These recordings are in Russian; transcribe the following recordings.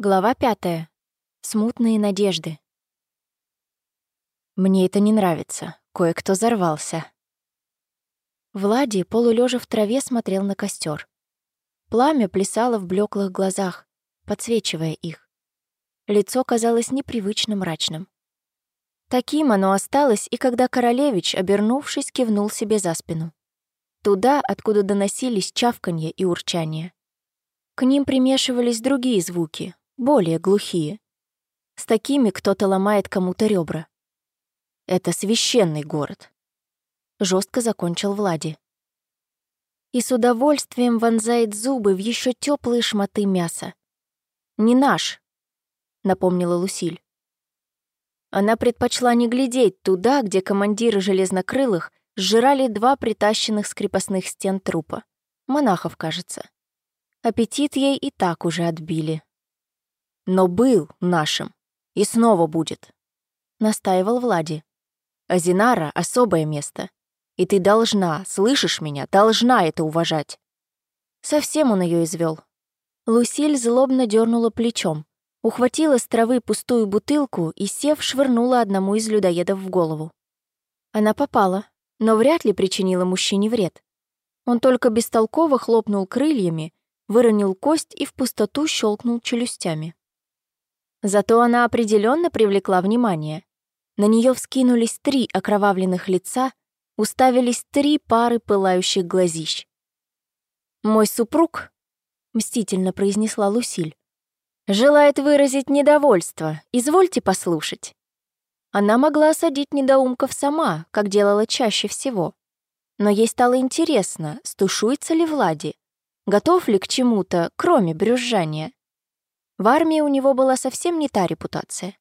Глава пятая. Смутные надежды. Мне это не нравится. Кое-кто взорвался. Влади, полулежа в траве, смотрел на костер. Пламя плясало в блеклых глазах, подсвечивая их. Лицо казалось непривычно мрачным. Таким оно осталось, и когда королевич, обернувшись, кивнул себе за спину. Туда, откуда доносились чавканье и урчание. К ним примешивались другие звуки, более глухие. С такими кто-то ломает кому-то ребра. Это священный город. Жестко закончил Влади. И с удовольствием вонзает зубы в еще теплые шматы мяса. «Не наш», — напомнила Лусиль. Она предпочла не глядеть туда, где командиры железнокрылых сжирали два притащенных с крепостных стен трупа. Монахов, кажется. Аппетит ей и так уже отбили но был нашим и снова будет», — настаивал Влади. «Азинара — особое место, и ты должна, слышишь меня, должна это уважать». Совсем он ее извел. Лусиль злобно дернула плечом, ухватила с травы пустую бутылку и, сев, швырнула одному из людоедов в голову. Она попала, но вряд ли причинила мужчине вред. Он только бестолково хлопнул крыльями, выронил кость и в пустоту щелкнул челюстями. Зато она определенно привлекла внимание. На нее вскинулись три окровавленных лица, уставились три пары пылающих глазищ. «Мой супруг», — мстительно произнесла Лусиль, «желает выразить недовольство. Извольте послушать». Она могла осадить недоумков сама, как делала чаще всего. Но ей стало интересно, стушуется ли Влади, готов ли к чему-то, кроме брюзжания. В армии у него была совсем не та репутация.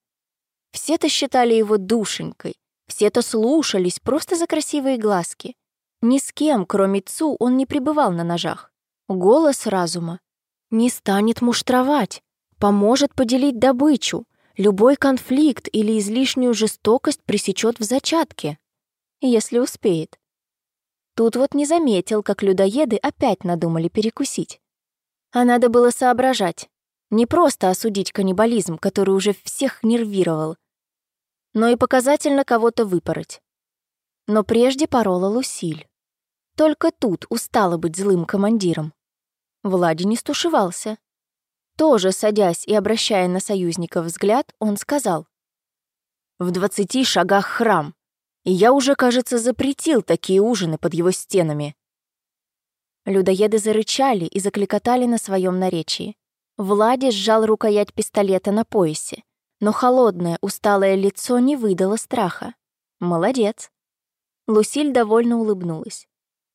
Все-то считали его душенькой, все-то слушались просто за красивые глазки. Ни с кем, кроме Цу, он не пребывал на ножах. Голос разума. Не станет муштровать, поможет поделить добычу, любой конфликт или излишнюю жестокость пресечет в зачатке, если успеет. Тут вот не заметил, как людоеды опять надумали перекусить. А надо было соображать, не просто осудить каннибализм, который уже всех нервировал, но и показательно кого-то выпороть. Но прежде порола Лусиль. Только тут устала быть злым командиром. Влади не стушевался. Тоже садясь и обращая на союзников взгляд, он сказал. «В двадцати шагах храм, и я уже, кажется, запретил такие ужины под его стенами». Людоеды зарычали и закликотали на своем наречии. Влади сжал рукоять пистолета на поясе, но холодное, усталое лицо не выдало страха. Молодец. Лусиль довольно улыбнулась.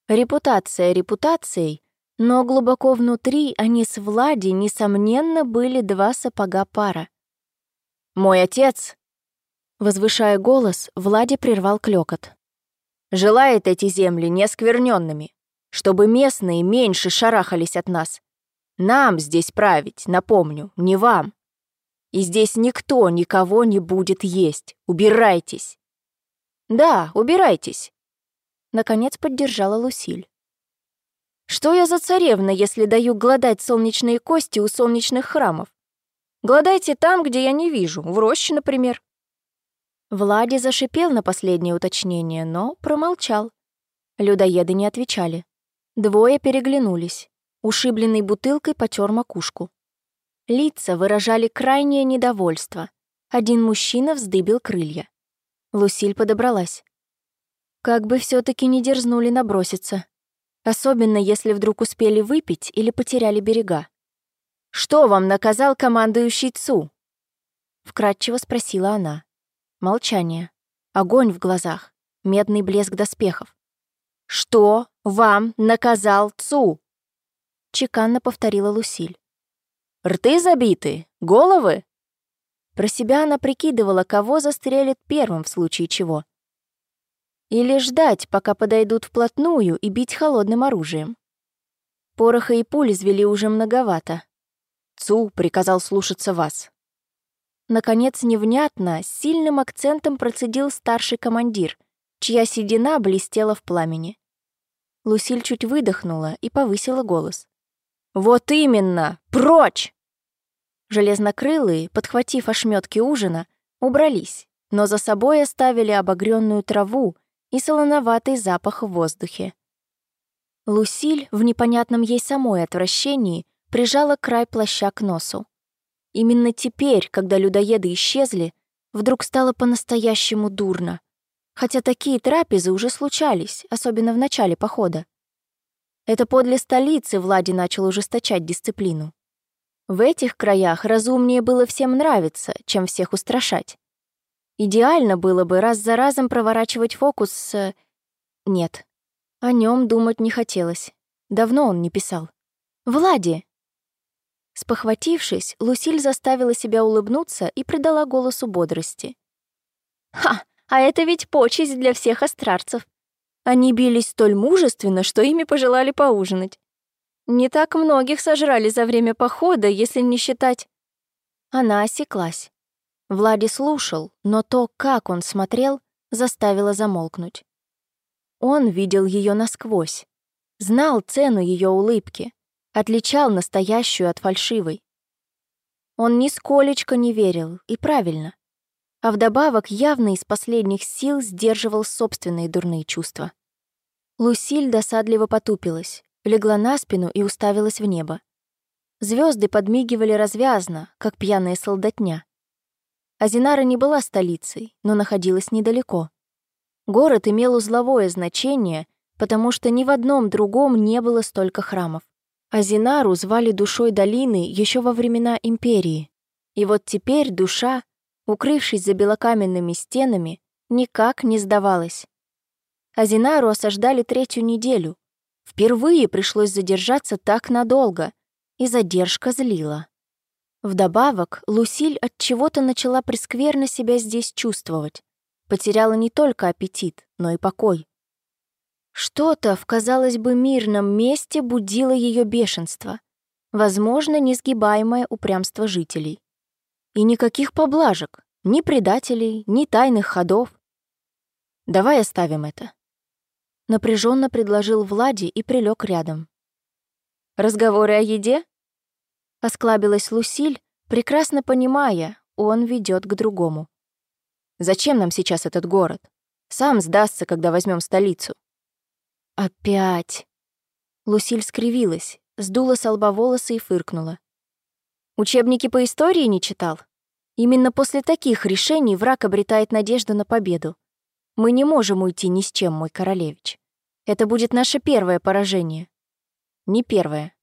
Репутация репутацией, но глубоко внутри они с Влади, несомненно, были два сапога пара. «Мой отец!» Возвышая голос, Влади прервал клёкот. «Желает эти земли неоскверненными, чтобы местные меньше шарахались от нас, нам здесь править, напомню, не вам. И здесь никто никого не будет есть. Убирайтесь. Да, убирайтесь. Наконец поддержала Лусиль. Что я за царевна, если даю гладать солнечные кости у солнечных храмов? Гладайте там, где я не вижу, в роще, например. Влади зашипел на последнее уточнение, но промолчал. Людоеды не отвечали. Двое переглянулись. Ушибленный бутылкой потер макушку. Лица выражали крайнее недовольство. Один мужчина вздыбил крылья. Лусиль подобралась. Как бы все таки не дерзнули наброситься. Особенно, если вдруг успели выпить или потеряли берега. «Что вам наказал командующий ЦУ?» Вкратчиво спросила она. Молчание. Огонь в глазах. Медный блеск доспехов. «Что вам наказал ЦУ?» Чеканно повторила Лусиль. «Рты забиты? Головы?» Про себя она прикидывала, кого застрелит первым в случае чего. Или ждать, пока подойдут вплотную и бить холодным оружием. Пороха и пуль извели уже многовато. Цу приказал слушаться вас. Наконец, невнятно, с сильным акцентом процедил старший командир, чья седина блестела в пламени. Лусиль чуть выдохнула и повысила голос. «Вот именно! Прочь!» Железнокрылые, подхватив ошметки ужина, убрались, но за собой оставили обогренную траву и солоноватый запах в воздухе. Лусиль в непонятном ей самой отвращении прижала край плаща к носу. Именно теперь, когда людоеды исчезли, вдруг стало по-настоящему дурно. Хотя такие трапезы уже случались, особенно в начале похода. Это подле столицы Влади начал ужесточать дисциплину. В этих краях разумнее было всем нравиться, чем всех устрашать. Идеально было бы раз за разом проворачивать фокус с... Нет, о нем думать не хотелось. Давно он не писал. «Влади!» Спохватившись, Лусиль заставила себя улыбнуться и придала голосу бодрости. «Ха! А это ведь почесть для всех астрарцев. Они бились столь мужественно, что ими пожелали поужинать. Не так многих сожрали за время похода, если не считать... Она осеклась. Влади слушал, но то, как он смотрел, заставило замолкнуть. Он видел ее насквозь, знал цену ее улыбки, отличал настоящую от фальшивой. Он нисколечко не верил, и правильно. А вдобавок явно из последних сил сдерживал собственные дурные чувства. Лусиль досадливо потупилась, легла на спину и уставилась в небо. Звезды подмигивали развязно, как пьяная солдатня. Азинара не была столицей, но находилась недалеко. Город имел узловое значение, потому что ни в одном другом не было столько храмов. Азинару звали душой долины еще во времена империи. И вот теперь душа, укрывшись за белокаменными стенами, никак не сдавалась. Азинару осаждали третью неделю, Впервые пришлось задержаться так надолго, и задержка злила. Вдобавок, Лусиль от чего-то начала прескверно себя здесь чувствовать. Потеряла не только аппетит, но и покой. Что-то в, казалось бы, мирном месте будило ее бешенство. Возможно, несгибаемое упрямство жителей. И никаких поблажек, ни предателей, ни тайных ходов. Давай оставим это напряженно предложил Влади и прилег рядом. «Разговоры о еде?» Осклабилась Лусиль, прекрасно понимая, он ведет к другому. «Зачем нам сейчас этот город? Сам сдастся, когда возьмем столицу». «Опять!» Лусиль скривилась, сдула с лба волосы и фыркнула. «Учебники по истории не читал? Именно после таких решений враг обретает надежду на победу. Мы не можем уйти ни с чем, мой королевич. Это будет наше первое поражение. Не первое,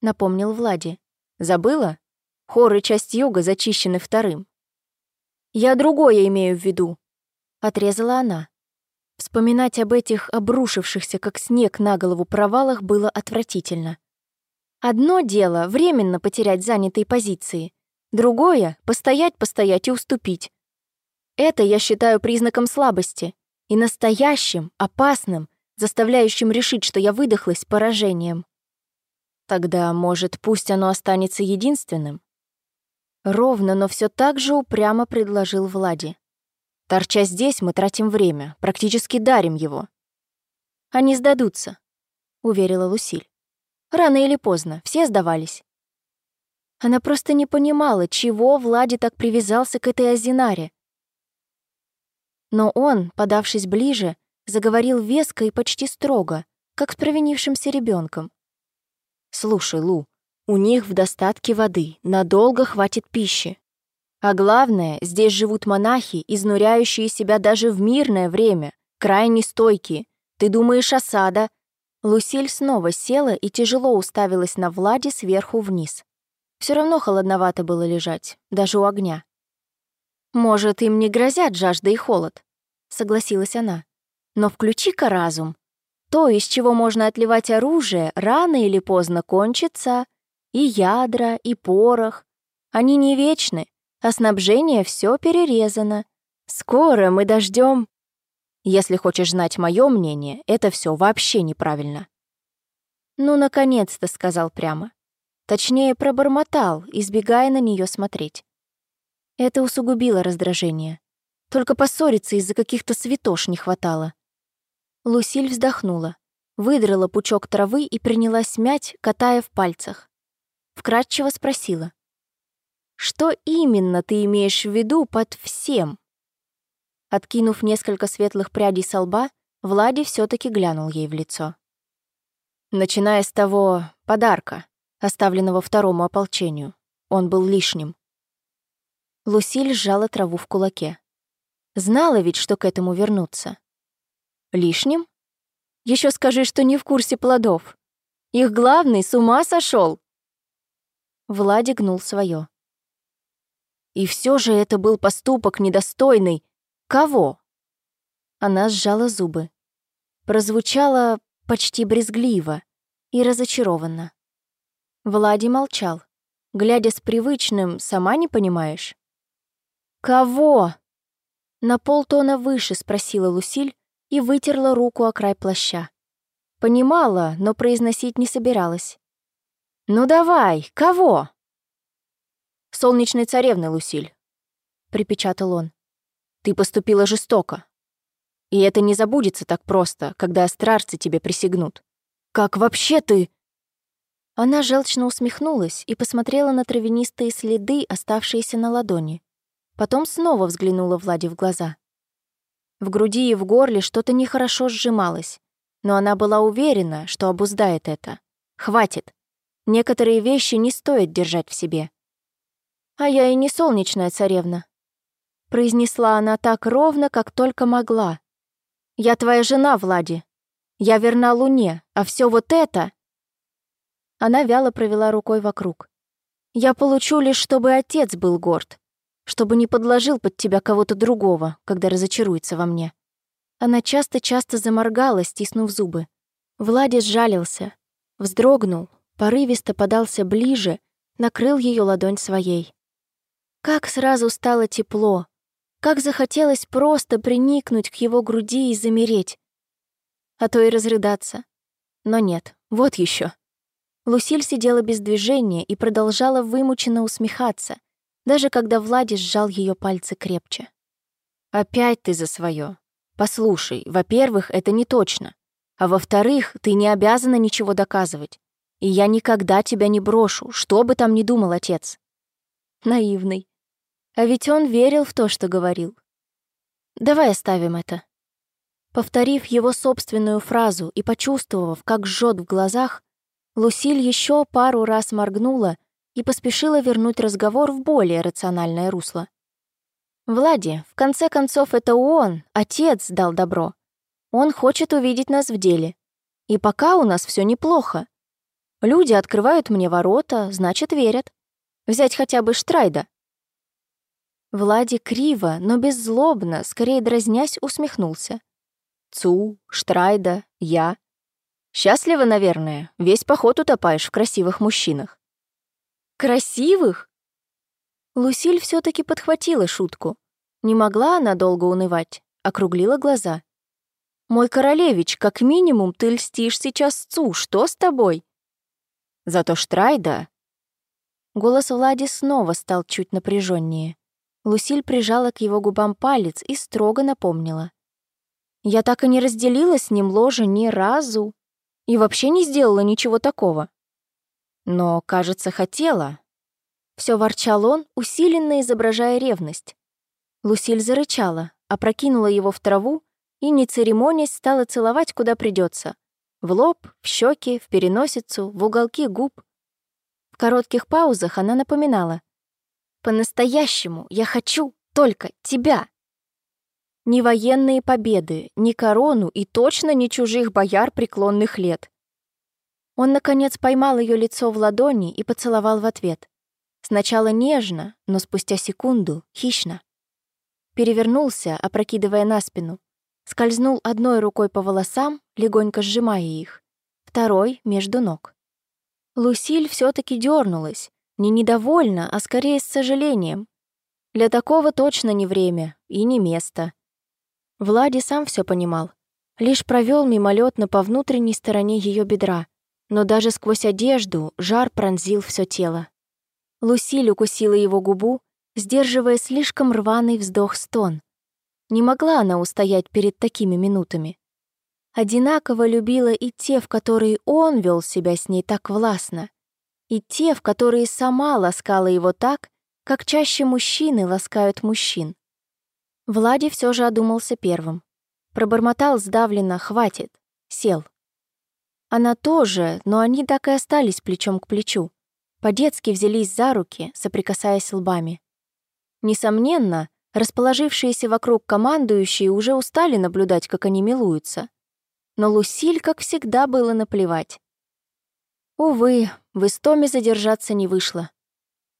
напомнил Влади. Забыла? Хор и часть юга зачищены вторым. Я другое имею в виду, отрезала она. Вспоминать об этих обрушившихся, как снег на голову провалах было отвратительно. Одно дело — временно потерять занятые позиции. Другое — постоять, постоять и уступить. Это я считаю признаком слабости и настоящим, опасным, заставляющим решить, что я выдохлась поражением. Тогда, может, пусть оно останется единственным? Ровно, но все так же упрямо предложил Влади. Торча здесь, мы тратим время, практически дарим его. Они сдадутся, уверила Лусиль. Рано или поздно, все сдавались. Она просто не понимала, чего Влади так привязался к этой Азинаре. Но он, подавшись ближе, заговорил веско и почти строго, как с провинившимся ребенком. «Слушай, Лу, у них в достатке воды, надолго хватит пищи. А главное, здесь живут монахи, изнуряющие себя даже в мирное время, крайне стойкие. Ты думаешь, осада?» Лусиль снова села и тяжело уставилась на Влади сверху вниз. Все равно холодновато было лежать, даже у огня. «Может, им не грозят жажда и холод?» — согласилась она. Но включи-ка разум. То, из чего можно отливать оружие, рано или поздно кончится. И ядра, и порох. Они не вечны, а снабжение все перерезано. Скоро мы дождем. Если хочешь знать мое мнение, это все вообще неправильно. Ну, наконец-то, сказал прямо. Точнее, пробормотал, избегая на нее смотреть. Это усугубило раздражение. Только поссориться из-за каких-то святош не хватало. Лусиль вздохнула, выдрала пучок травы и принялась мять, катая в пальцах. Вкратчиво спросила. Что именно ты имеешь в виду под «всем»?» Откинув несколько светлых прядей со лба, Влади все таки глянул ей в лицо. Начиная с того подарка, оставленного второму ополчению. Он был лишним. Лусиль сжала траву в кулаке. Знала ведь, что к этому вернуться. Лишним? Еще скажи, что не в курсе плодов. Их главный с ума сошел. Влади гнул свое. И все же это был поступок недостойный. Кого? Она сжала зубы. Прозвучало почти брезгливо и разочарованно. Влади молчал, глядя с привычным «сама не понимаешь». «Кого?» На полтона выше спросила Лусиль и вытерла руку о край плаща. Понимала, но произносить не собиралась. «Ну давай, кого?» «Солнечной царевны, Лусиль», — припечатал он. «Ты поступила жестоко. И это не забудется так просто, когда астрарцы тебе присягнут. Как вообще ты...» Она желчно усмехнулась и посмотрела на травянистые следы, оставшиеся на ладони. Потом снова взглянула Влади в глаза. В груди и в горле что-то нехорошо сжималось, но она была уверена, что обуздает это. Хватит. Некоторые вещи не стоит держать в себе. «А я и не солнечная царевна», — произнесла она так ровно, как только могла. «Я твоя жена, Влади. Я верна Луне, а все вот это...» Она вяло провела рукой вокруг. «Я получу лишь, чтобы отец был горд чтобы не подложил под тебя кого-то другого, когда разочаруется во мне. Она часто-часто заморгала, стиснув зубы. Влади сжалился, вздрогнул, порывисто подался ближе, накрыл ее ладонь своей. Как сразу стало тепло, как захотелось просто приникнуть к его груди и замереть. А то и разрыдаться. Но нет, вот еще. Лусиль сидела без движения и продолжала вымученно усмехаться — даже когда Влади сжал ее пальцы крепче. «Опять ты за свое. Послушай, во-первых, это не точно. А во-вторых, ты не обязана ничего доказывать. И я никогда тебя не брошу, что бы там ни думал отец». Наивный. А ведь он верил в то, что говорил. Давай оставим это. Повторив его собственную фразу и почувствовав, как жжет в глазах, Лусиль еще пару раз моргнула и поспешила вернуть разговор в более рациональное русло. «Влади, в конце концов, это он, отец, дал добро. Он хочет увидеть нас в деле. И пока у нас все неплохо. Люди открывают мне ворота, значит, верят. Взять хотя бы Штрайда». Влади криво, но беззлобно, скорее дразнясь, усмехнулся. «Цу, Штрайда, я. Счастлива, наверное, весь поход утопаешь в красивых мужчинах. Красивых? Лусиль все таки подхватила шутку. Не могла она долго унывать, округлила глаза. «Мой королевич, как минимум ты льстишь сейчас Цу, что с тобой?» «Зато Штрайда...» Голос Влади снова стал чуть напряженнее. Лусиль прижала к его губам палец и строго напомнила. «Я так и не разделила с ним ложе ни разу и вообще не сделала ничего такого. Но, кажется, хотела. Все ворчал он, усиленно изображая ревность. Лусиль зарычала, опрокинула его в траву и, не церемонясь, стала целовать, куда придется. В лоб, в щеки, в переносицу, в уголки губ. В коротких паузах она напоминала. «По-настоящему я хочу только тебя!» Ни военные победы, ни корону и точно не чужих бояр преклонных лет. Он, наконец, поймал ее лицо в ладони и поцеловал в ответ. Сначала нежно, но спустя секунду — хищно. Перевернулся, опрокидывая на спину. Скользнул одной рукой по волосам, легонько сжимая их, второй — между ног. Лусиль все таки дернулась, не недовольна, а скорее с сожалением. Для такого точно не время и не место. Влади сам все понимал. Лишь провел мимолетно по внутренней стороне ее бедра, но даже сквозь одежду жар пронзил все тело. Лусиль укусила его губу, сдерживая слишком рваный вздох-стон. Не могла она устоять перед такими минутами. Одинаково любила и те, в которые он вел себя с ней так властно, и те, в которые сама ласкала его так, как чаще мужчины ласкают мужчин. Влади все же одумался первым. Пробормотал сдавленно «хватит», сел. Она тоже, но они так и остались плечом к плечу. По-детски взялись за руки, соприкасаясь лбами. Несомненно, расположившиеся вокруг командующие уже устали наблюдать, как они милуются. Но Лусиль, как всегда, было наплевать. Увы, в Истоме задержаться не вышло.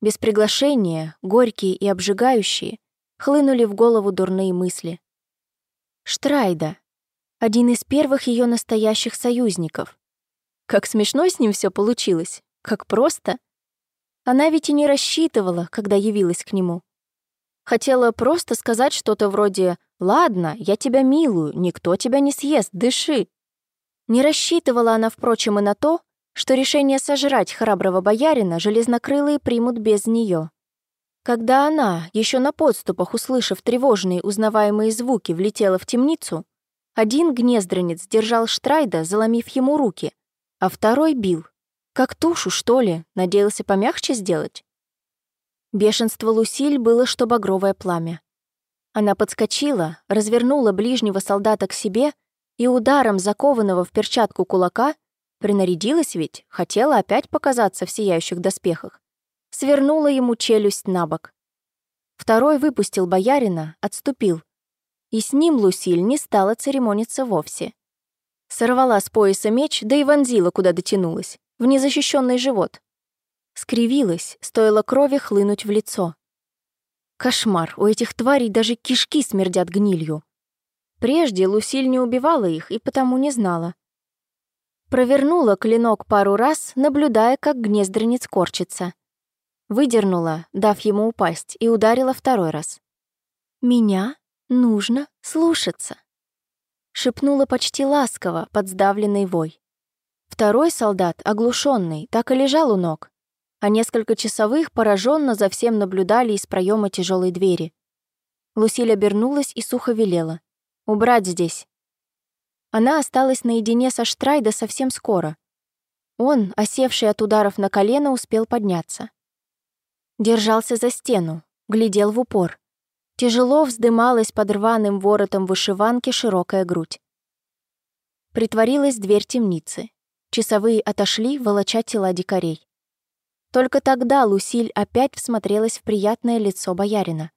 Без приглашения, горькие и обжигающие, хлынули в голову дурные мысли. Штрайда. Один из первых ее настоящих союзников. Как смешно с ним все получилось. Как просто. Она ведь и не рассчитывала, когда явилась к нему. Хотела просто сказать что-то вроде «Ладно, я тебя милую, никто тебя не съест, дыши». Не рассчитывала она, впрочем, и на то, что решение сожрать храброго боярина железнокрылые примут без нее. Когда она, еще на подступах услышав тревожные узнаваемые звуки, влетела в темницу, один гнездранец держал Штрайда, заломив ему руки, а второй бил. Как тушу, что ли, надеялся помягче сделать? Бешенство Лусиль было, что багровое пламя. Она подскочила, развернула ближнего солдата к себе и ударом закованного в перчатку кулака Принарядилась ведь, хотела опять показаться в сияющих доспехах. Свернула ему челюсть на бок. Второй выпустил боярина, отступил. И с ним Лусиль не стала церемониться вовсе. Сорвала с пояса меч, да и вонзила, куда дотянулась, в незащищенный живот. Скривилась, стоило крови хлынуть в лицо. Кошмар, у этих тварей даже кишки смердят гнилью. Прежде Лусиль не убивала их и потому не знала. Провернула клинок пару раз, наблюдая, как гнездранец корчится. Выдернула, дав ему упасть, и ударила второй раз. «Меня нужно слушаться», — шепнула почти ласково под сдавленный вой. Второй солдат, оглушенный, так и лежал у ног, а несколько часовых пораженно за всем наблюдали из проема тяжелой двери. Лусиль обернулась и сухо велела. «Убрать здесь, она осталась наедине со Штрайда совсем скоро. Он, осевший от ударов на колено, успел подняться. Держался за стену, глядел в упор. Тяжело вздымалась под рваным воротом вышиванки широкая грудь. Притворилась дверь темницы. Часовые отошли, волоча тела дикарей. Только тогда Лусиль опять всмотрелась в приятное лицо боярина.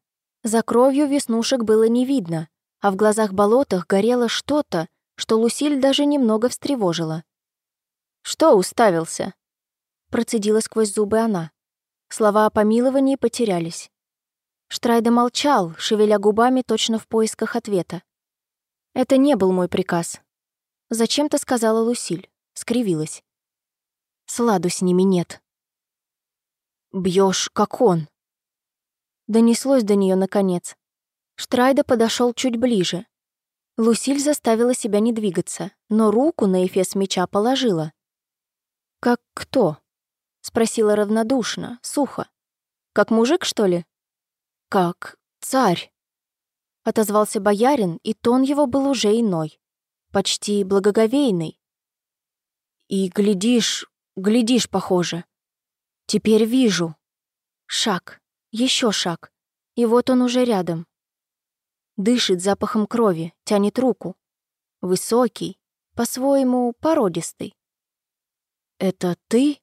За кровью веснушек было не видно, а в глазах болотах горело что-то, что Лусиль даже немного встревожила. «Что уставился?» Процедила сквозь зубы она. Слова о помиловании потерялись. Штрайда молчал, шевеля губами точно в поисках ответа. «Это не был мой приказ», — зачем-то сказала Лусиль, скривилась. «Сладу с ними нет». Бьешь, как он!» Донеслось до нее наконец. Штрайда подошел чуть ближе, Лусиль заставила себя не двигаться, но руку на эфес меча положила. «Как кто?» — спросила равнодушно, сухо. «Как мужик, что ли?» «Как царь», — отозвался боярин, и тон его был уже иной, почти благоговейный. «И глядишь, глядишь, похоже. Теперь вижу. Шаг, еще шаг, и вот он уже рядом. Дышит запахом крови, тянет руку. Высокий, по-своему породистый. «Это ты?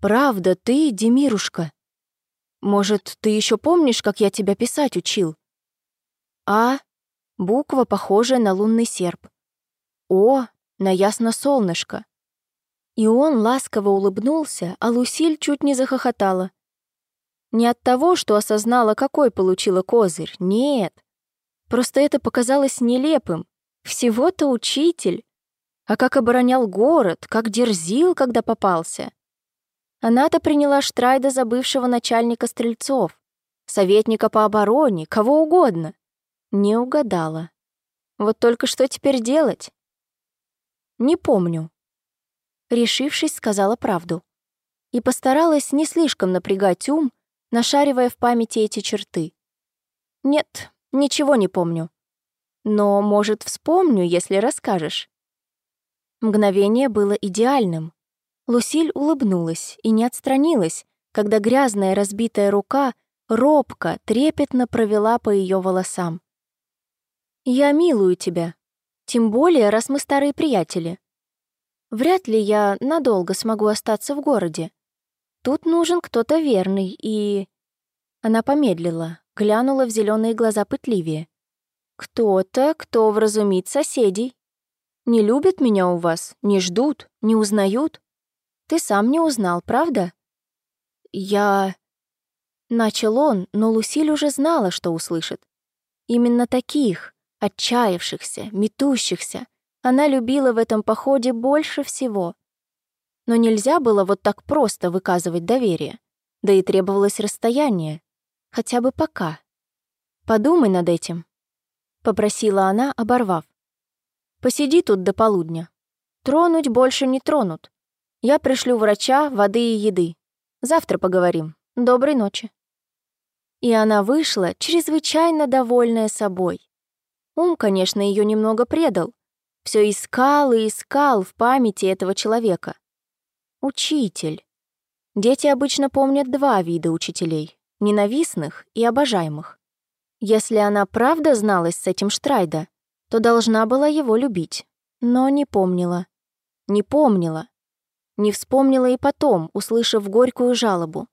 Правда ты, Демирушка? Может, ты еще помнишь, как я тебя писать учил?» «А» — буква, похожая на лунный серп. «О» — на ясно солнышко. И он ласково улыбнулся, а Лусиль чуть не захохотала. Не от того, что осознала, какой получила козырь, нет. Просто это показалось нелепым. Всего-то учитель. А как оборонял город, как дерзил, когда попался. Она-то приняла Штрайда за бывшего начальника стрельцов, советника по обороне, кого угодно. Не угадала. Вот только что теперь делать? Не помню. Решившись, сказала правду. И постаралась не слишком напрягать ум, нашаривая в памяти эти черты. Нет, Ничего не помню. Но, может, вспомню, если расскажешь. Мгновение было идеальным. Лусиль улыбнулась и не отстранилась, когда грязная разбитая рука робко, трепетно провела по ее волосам. «Я милую тебя, тем более, раз мы старые приятели. Вряд ли я надолго смогу остаться в городе. Тут нужен кто-то верный и...» Она помедлила, глянула в зеленые глаза пытливее. «Кто-то, кто вразумит соседей. Не любят меня у вас, не ждут, не узнают. Ты сам не узнал, правда?» «Я...» Начал он, но Лусиль уже знала, что услышит. Именно таких, отчаявшихся, метущихся, она любила в этом походе больше всего. Но нельзя было вот так просто выказывать доверие, да и требовалось расстояние, хотя бы пока. «Подумай над этим», — попросила она, оборвав. «Посиди тут до полудня. Тронуть больше не тронут. Я пришлю врача, воды и еды. Завтра поговорим. Доброй ночи». И она вышла, чрезвычайно довольная собой. Ум, конечно, ее немного предал. Все искал и искал в памяти этого человека. Учитель. Дети обычно помнят два вида учителей — ненавистных и обожаемых. Если она правда зналась с этим Штрайда, то должна была его любить, но не помнила. Не помнила. Не вспомнила и потом, услышав горькую жалобу.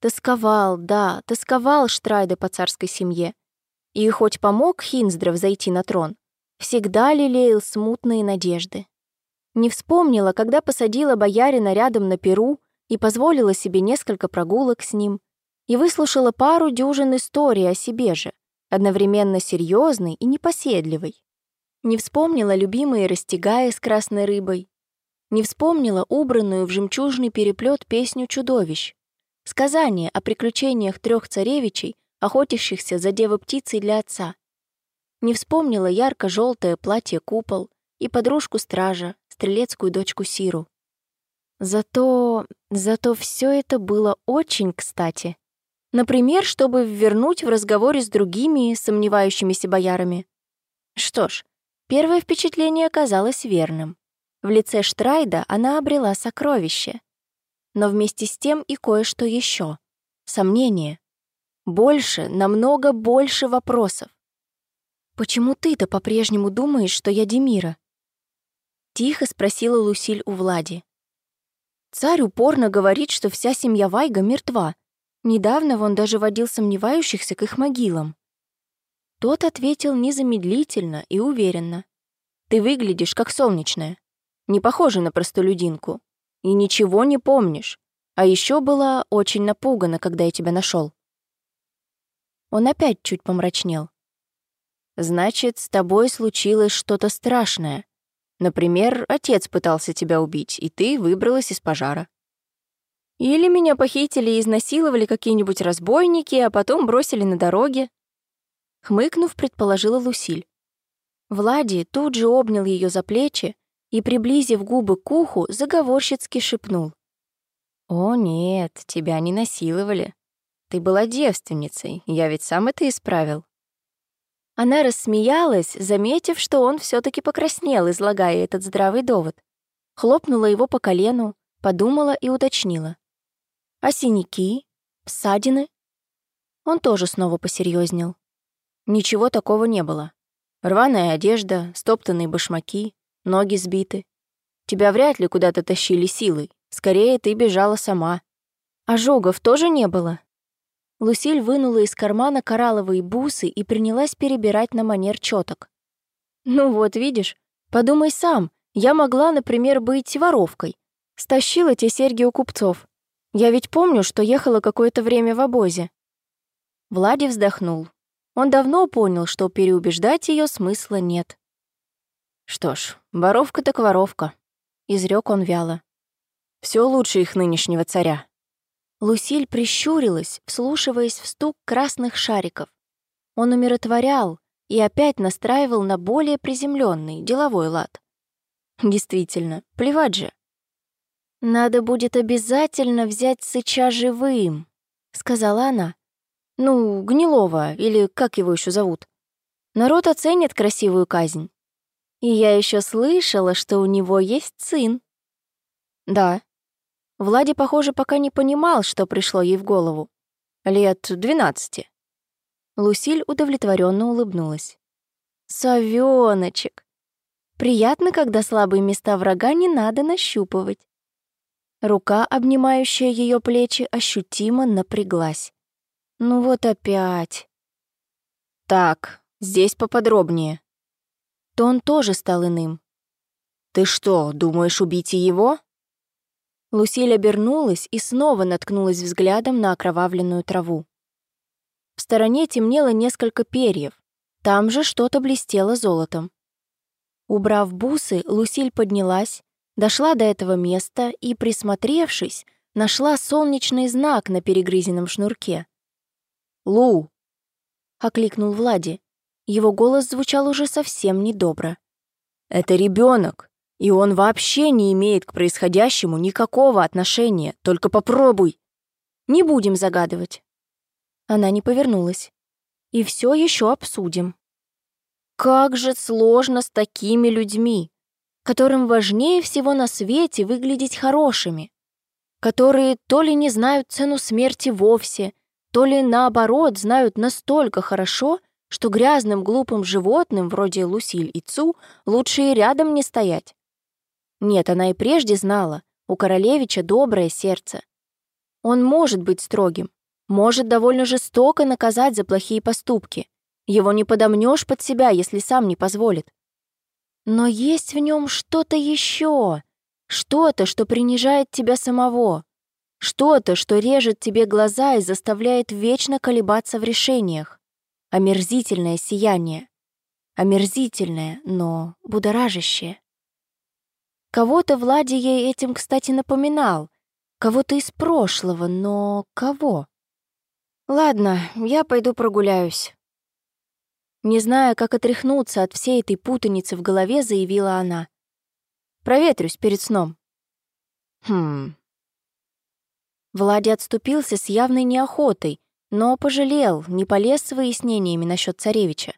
Тосковал, да, тосковал Штрайда по царской семье. И хоть помог Хинздров зайти на трон, всегда лелеял смутные надежды. Не вспомнила, когда посадила боярина рядом на перу и позволила себе несколько прогулок с ним, и выслушала пару дюжин историй о себе же, одновременно серьезной и непоседливой. Не вспомнила любимые растягая с красной рыбой, не вспомнила убранную в жемчужный переплет песню чудовищ, Сказание о приключениях трех царевичей, охотящихся за дева-птицей для отца. Не вспомнила ярко-желтое платье-купол и подружку-стража, стрелецкую дочку Сиру. Зато... зато все это было очень кстати. Например, чтобы вернуть в разговоре с другими сомневающимися боярами. Что ж, первое впечатление оказалось верным. В лице Штрайда она обрела сокровище — но вместе с тем и кое-что еще. Сомнение. Больше, намного больше вопросов. «Почему ты-то по-прежнему думаешь, что я Демира?» Тихо спросила Лусиль у Влади. Царь упорно говорит, что вся семья Вайга мертва. Недавно он даже водил сомневающихся к их могилам. Тот ответил незамедлительно и уверенно. «Ты выглядишь как солнечная. Не похожа на простолюдинку и ничего не помнишь. А еще была очень напугана, когда я тебя нашел. Он опять чуть помрачнел. Значит, с тобой случилось что-то страшное. Например, отец пытался тебя убить, и ты выбралась из пожара. Или меня похитили и изнасиловали какие-нибудь разбойники, а потом бросили на дороге. Хмыкнув, предположила Лусиль. Влади тут же обнял ее за плечи, и, приблизив губы к уху, заговорщицки шепнул. «О, нет, тебя не насиловали. Ты была девственницей, я ведь сам это исправил». Она рассмеялась, заметив, что он все таки покраснел, излагая этот здравый довод. Хлопнула его по колену, подумала и уточнила. «А синяки? Ссадины?» Он тоже снова посерьезнел. Ничего такого не было. Рваная одежда, стоптанные башмаки, ноги сбиты. Тебя вряд ли куда-то тащили силой. Скорее, ты бежала сама. Ожогов тоже не было?» Лусиль вынула из кармана коралловые бусы и принялась перебирать на манер чёток. «Ну вот, видишь, подумай сам. Я могла, например, быть воровкой. Стащила те серьги у купцов. Я ведь помню, что ехала какое-то время в обозе». Влади вздохнул. Он давно понял, что переубеждать ее смысла нет. Что ж, воровка так воровка, изрек он вяло. Все лучше их нынешнего царя. Лусиль прищурилась, вслушиваясь в стук красных шариков. Он умиротворял и опять настраивал на более приземленный деловой лад. Действительно, плевать же. «Надо будет обязательно взять Сыча живым», — сказала она. «Ну, Гнилова, или как его еще зовут. Народ оценит красивую казнь. И я еще слышала, что у него есть сын. Да. Влади, похоже, пока не понимал, что пришло ей в голову. Лет двенадцати. Лусиль удовлетворенно улыбнулась. Совёночек. Приятно, когда слабые места врага не надо нащупывать. Рука, обнимающая ее плечи, ощутимо напряглась. Ну вот опять. Так, здесь поподробнее. Тон тоже стал иным. Ты что, думаешь убить и его? Лусиль обернулась и снова наткнулась взглядом на окровавленную траву. В стороне темнело несколько перьев, там же что-то блестело золотом. Убрав бусы, Лусиль поднялась, дошла до этого места и, присмотревшись, нашла солнечный знак на перегрызенном шнурке. «Лу!» — окликнул Влади. Его голос звучал уже совсем недобро. «Это ребенок, и он вообще не имеет к происходящему никакого отношения. Только попробуй!» «Не будем загадывать». Она не повернулась. «И все еще обсудим». Как же сложно с такими людьми, которым важнее всего на свете выглядеть хорошими, которые то ли не знают цену смерти вовсе, то ли наоборот знают настолько хорошо, что грязным глупым животным вроде Лусиль и Цу лучше и рядом не стоять. Нет, она и прежде знала, у королевича доброе сердце. Он может быть строгим, может довольно жестоко наказать за плохие поступки. Его не подомнешь под себя, если сам не позволит. Но есть в нем что-то еще, что-то, что принижает тебя самого, что-то, что режет тебе глаза и заставляет вечно колебаться в решениях. Омерзительное сияние. Омерзительное, но будоражащее. Кого-то Влади ей этим, кстати, напоминал. Кого-то из прошлого, но кого? Ладно, я пойду прогуляюсь. Не зная, как отряхнуться от всей этой путаницы в голове, заявила она. Проветрюсь перед сном. Хм, Влади отступился с явной неохотой, но пожалел, не полез с выяснениями насчет царевича.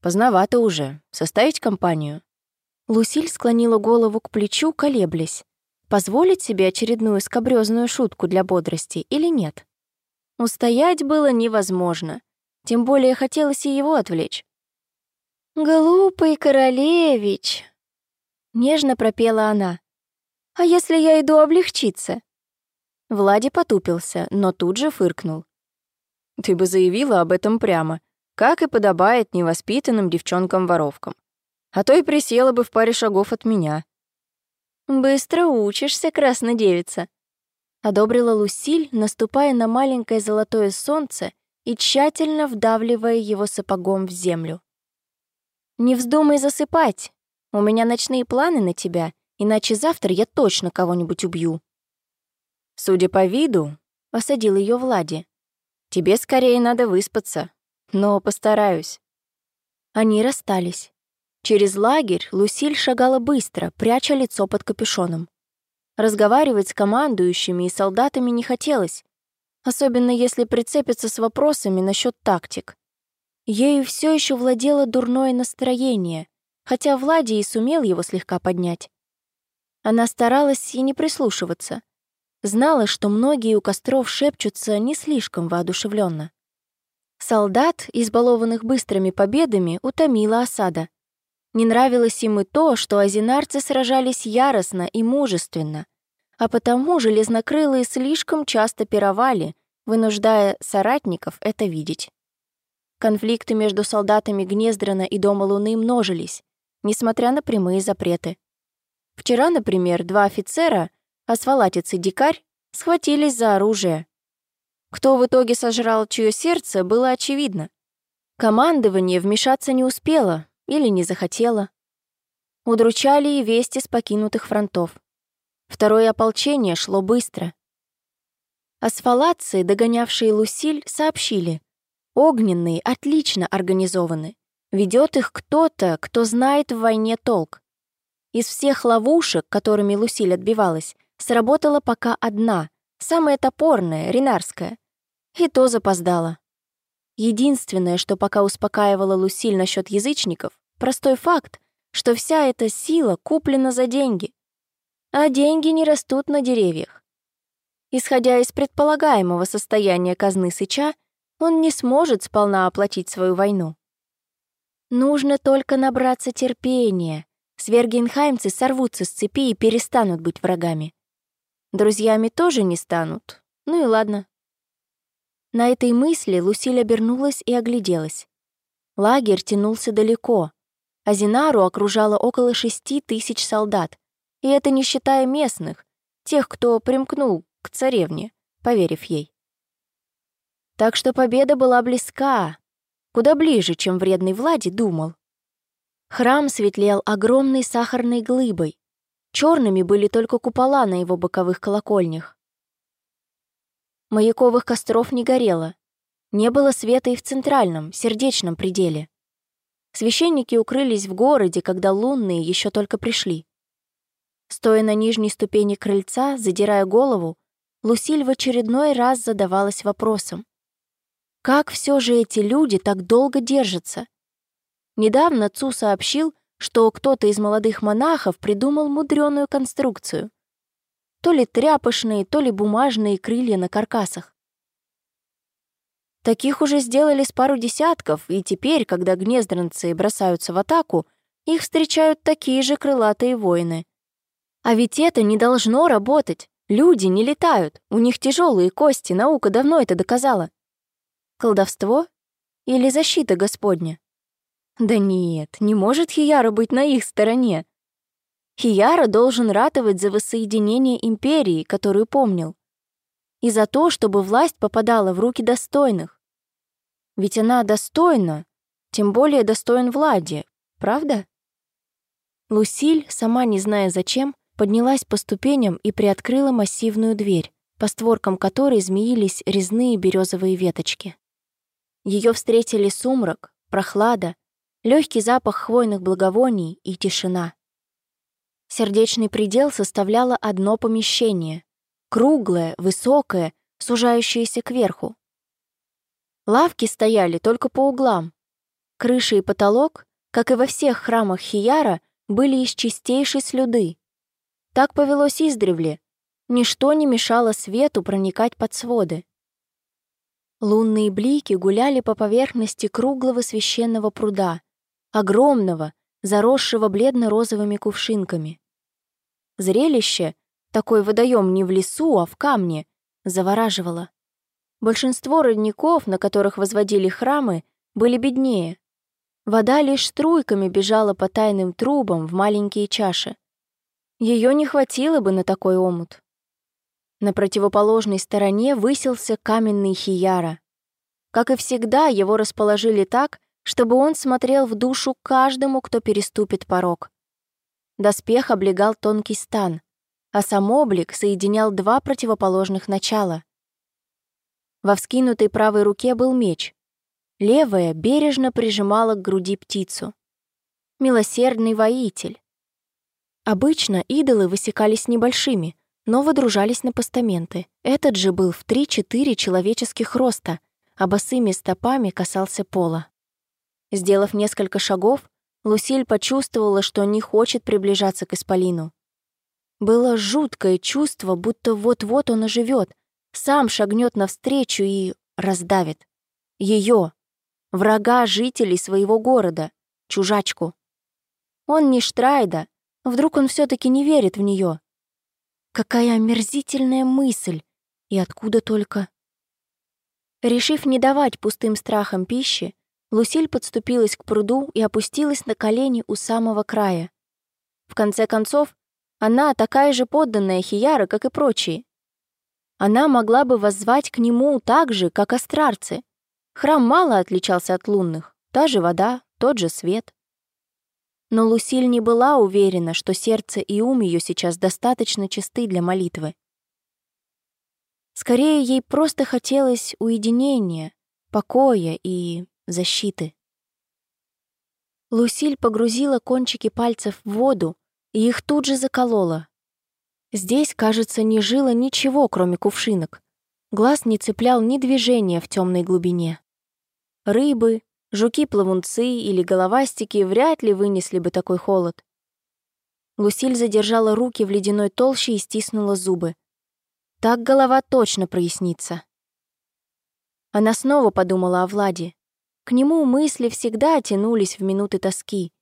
«Поздновато уже. Составить компанию?» Лусиль склонила голову к плечу, колеблясь. Позволить себе очередную скобрёзную шутку для бодрости или нет? Устоять было невозможно. Тем более хотелось и его отвлечь. «Глупый королевич!» Нежно пропела она. «А если я иду облегчиться? Влади потупился, но тут же фыркнул. «Ты бы заявила об этом прямо, как и подобает невоспитанным девчонкам-воровкам. А то и присела бы в паре шагов от меня». «Быстро учишься, краснодевица», — одобрила Лусиль, наступая на маленькое золотое солнце и тщательно вдавливая его сапогом в землю. «Не вздумай засыпать. У меня ночные планы на тебя, иначе завтра я точно кого-нибудь убью». Судя по виду, осадил ее Влади. Тебе скорее надо выспаться, но постараюсь. Они расстались. Через лагерь Лусиль шагала быстро, пряча лицо под капюшоном. Разговаривать с командующими и солдатами не хотелось, особенно если прицепиться с вопросами насчет тактик. Ею все еще владело дурное настроение, хотя Влади и сумел его слегка поднять. Она старалась и не прислушиваться, Знала, что многие у костров шепчутся не слишком воодушевленно. Солдат, избалованных быстрыми победами, утомила осада. Не нравилось им и то, что азинарцы сражались яростно и мужественно, а потому железнокрылые слишком часто пировали, вынуждая соратников это видеть. Конфликты между солдатами Гнездрана и Дома Луны множились, несмотря на прямые запреты. Вчера, например, два офицера Асфалатец и дикарь схватились за оружие. Кто в итоге сожрал чье сердце, было очевидно. Командование вмешаться не успело или не захотело. Удручали и вести с покинутых фронтов. Второе ополчение шло быстро. Асфалатцы, догонявшие Лусиль, сообщили. Огненные отлично организованы. Ведет их кто-то, кто знает в войне толк. Из всех ловушек, которыми Лусиль отбивалась, Сработала пока одна, самая топорная, ренарская. И то запоздала. Единственное, что пока успокаивало Лусиль насчет язычников, простой факт, что вся эта сила куплена за деньги. А деньги не растут на деревьях. Исходя из предполагаемого состояния казны Сыча, он не сможет сполна оплатить свою войну. Нужно только набраться терпения. Свергенхаймцы сорвутся с цепи и перестанут быть врагами. Друзьями тоже не станут. Ну и ладно. На этой мысли Лусиль обернулась и огляделась. Лагерь тянулся далеко, а Зинару окружало около шести тысяч солдат, и это не считая местных, тех, кто примкнул к царевне, поверив ей. Так что победа была близка, куда ближе, чем вредный Влади думал. Храм светлел огромной сахарной глыбой. Черными были только купола на его боковых колокольнях. Маяковых костров не горело. Не было света и в центральном, сердечном пределе. Священники укрылись в городе, когда лунные еще только пришли. Стоя на нижней ступени крыльца, задирая голову, Лусиль в очередной раз задавалась вопросом. Как все же эти люди так долго держатся? Недавно Цу сообщил, что кто-то из молодых монахов придумал мудреную конструкцию. То ли тряпочные, то ли бумажные крылья на каркасах. Таких уже сделали с пару десятков, и теперь, когда гнездранцы бросаются в атаку, их встречают такие же крылатые воины. А ведь это не должно работать. Люди не летают, у них тяжелые кости, наука давно это доказала. Колдовство? Или защита Господня? Да нет, не может Хияра быть на их стороне. Хияра должен ратовать за воссоединение империи, которую помнил, и за то, чтобы власть попадала в руки достойных. Ведь она достойна, тем более достоин Влади, правда? Лусиль, сама не зная зачем, поднялась по ступеням и приоткрыла массивную дверь, по створкам которой змеились резные березовые веточки. Ее встретили сумрак, прохлада, легкий запах хвойных благовоний и тишина. Сердечный предел составляло одно помещение, круглое, высокое, сужающееся кверху. Лавки стояли только по углам. Крыша и потолок, как и во всех храмах Хияра, были из чистейшей слюды. Так повелось издревле. Ничто не мешало свету проникать под своды. Лунные блики гуляли по поверхности круглого священного пруда, огромного, заросшего бледно-розовыми кувшинками. Зрелище, такой водоем не в лесу, а в камне, завораживало. Большинство родников, на которых возводили храмы, были беднее. Вода лишь струйками бежала по тайным трубам в маленькие чаши. Ее не хватило бы на такой омут. На противоположной стороне высился каменный хияра. Как и всегда, его расположили так, чтобы он смотрел в душу каждому, кто переступит порог. Доспех облегал тонкий стан, а сам облик соединял два противоположных начала. Во вскинутой правой руке был меч. Левая бережно прижимала к груди птицу. Милосердный воитель. Обычно идолы высекались небольшими, но выдружались на постаменты. Этот же был в 3-4 человеческих роста, а босыми стопами касался пола. Сделав несколько шагов, Лусиль почувствовала, что не хочет приближаться к Исполину. Было жуткое чувство, будто вот-вот он оживет, сам шагнет навстречу и раздавит. Ее, врага жителей своего города, чужачку. Он не Штрайда, вдруг он все таки не верит в нее. Какая омерзительная мысль! И откуда только... Решив не давать пустым страхам пищи, Лусиль подступилась к пруду и опустилась на колени у самого края. В конце концов, она такая же подданная Хияра, как и прочие. Она могла бы воззвать к нему так же, как астрарцы. Храм мало отличался от лунных, та же вода, тот же свет. Но Лусиль не была уверена, что сердце и ум ее сейчас достаточно чисты для молитвы. Скорее, ей просто хотелось уединения, покоя и защиты. Лусиль погрузила кончики пальцев в воду, и их тут же заколола. Здесь, кажется, не жило ничего, кроме кувшинок. Глаз не цеплял ни движения в темной глубине. Рыбы, Жуки-плавунцы или головастики вряд ли вынесли бы такой холод. Лусиль задержала руки в ледяной толще и стиснула зубы. Так голова точно прояснится. Она снова подумала о Владе. К нему мысли всегда тянулись в минуты тоски.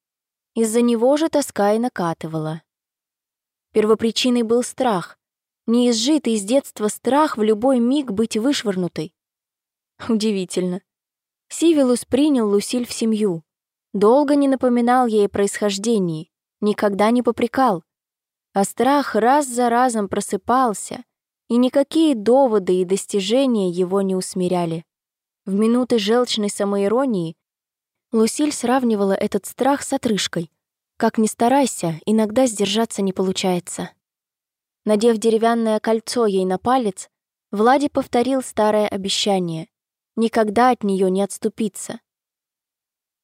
Из-за него же тоска и накатывала. Первопричиной был страх. Неизжитый с детства страх в любой миг быть вышвырнутой. Удивительно. Сивилус принял Лусиль в семью. Долго не напоминал ей о происхождении, никогда не попрекал. А страх раз за разом просыпался, и никакие доводы и достижения его не усмиряли. В минуты желчной самоиронии Лусиль сравнивала этот страх с отрыжкой. Как ни старайся, иногда сдержаться не получается. Надев деревянное кольцо ей на палец, Влади повторил старое обещание — никогда от нее не отступиться.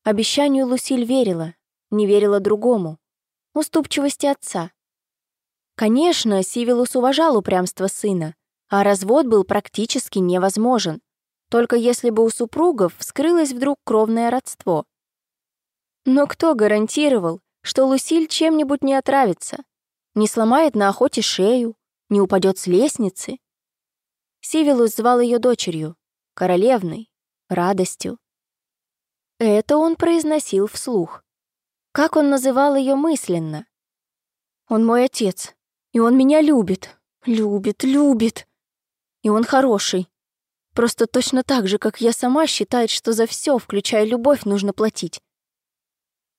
Обещанию Лусиль верила, не верила другому — уступчивости отца. Конечно, Сивилус уважал упрямство сына, а развод был практически невозможен, только если бы у супругов вскрылось вдруг кровное родство. Но кто гарантировал, что Лусиль чем-нибудь не отравится, не сломает на охоте шею, не упадет с лестницы? Сивилус звал ее дочерью, королевной, радостью. Это он произносил вслух. Как он называл ее мысленно? «Он мой отец, и он меня любит, любит, любит. И он хороший, Просто точно так же, как я сама, считает, что за все, включая любовь, нужно платить.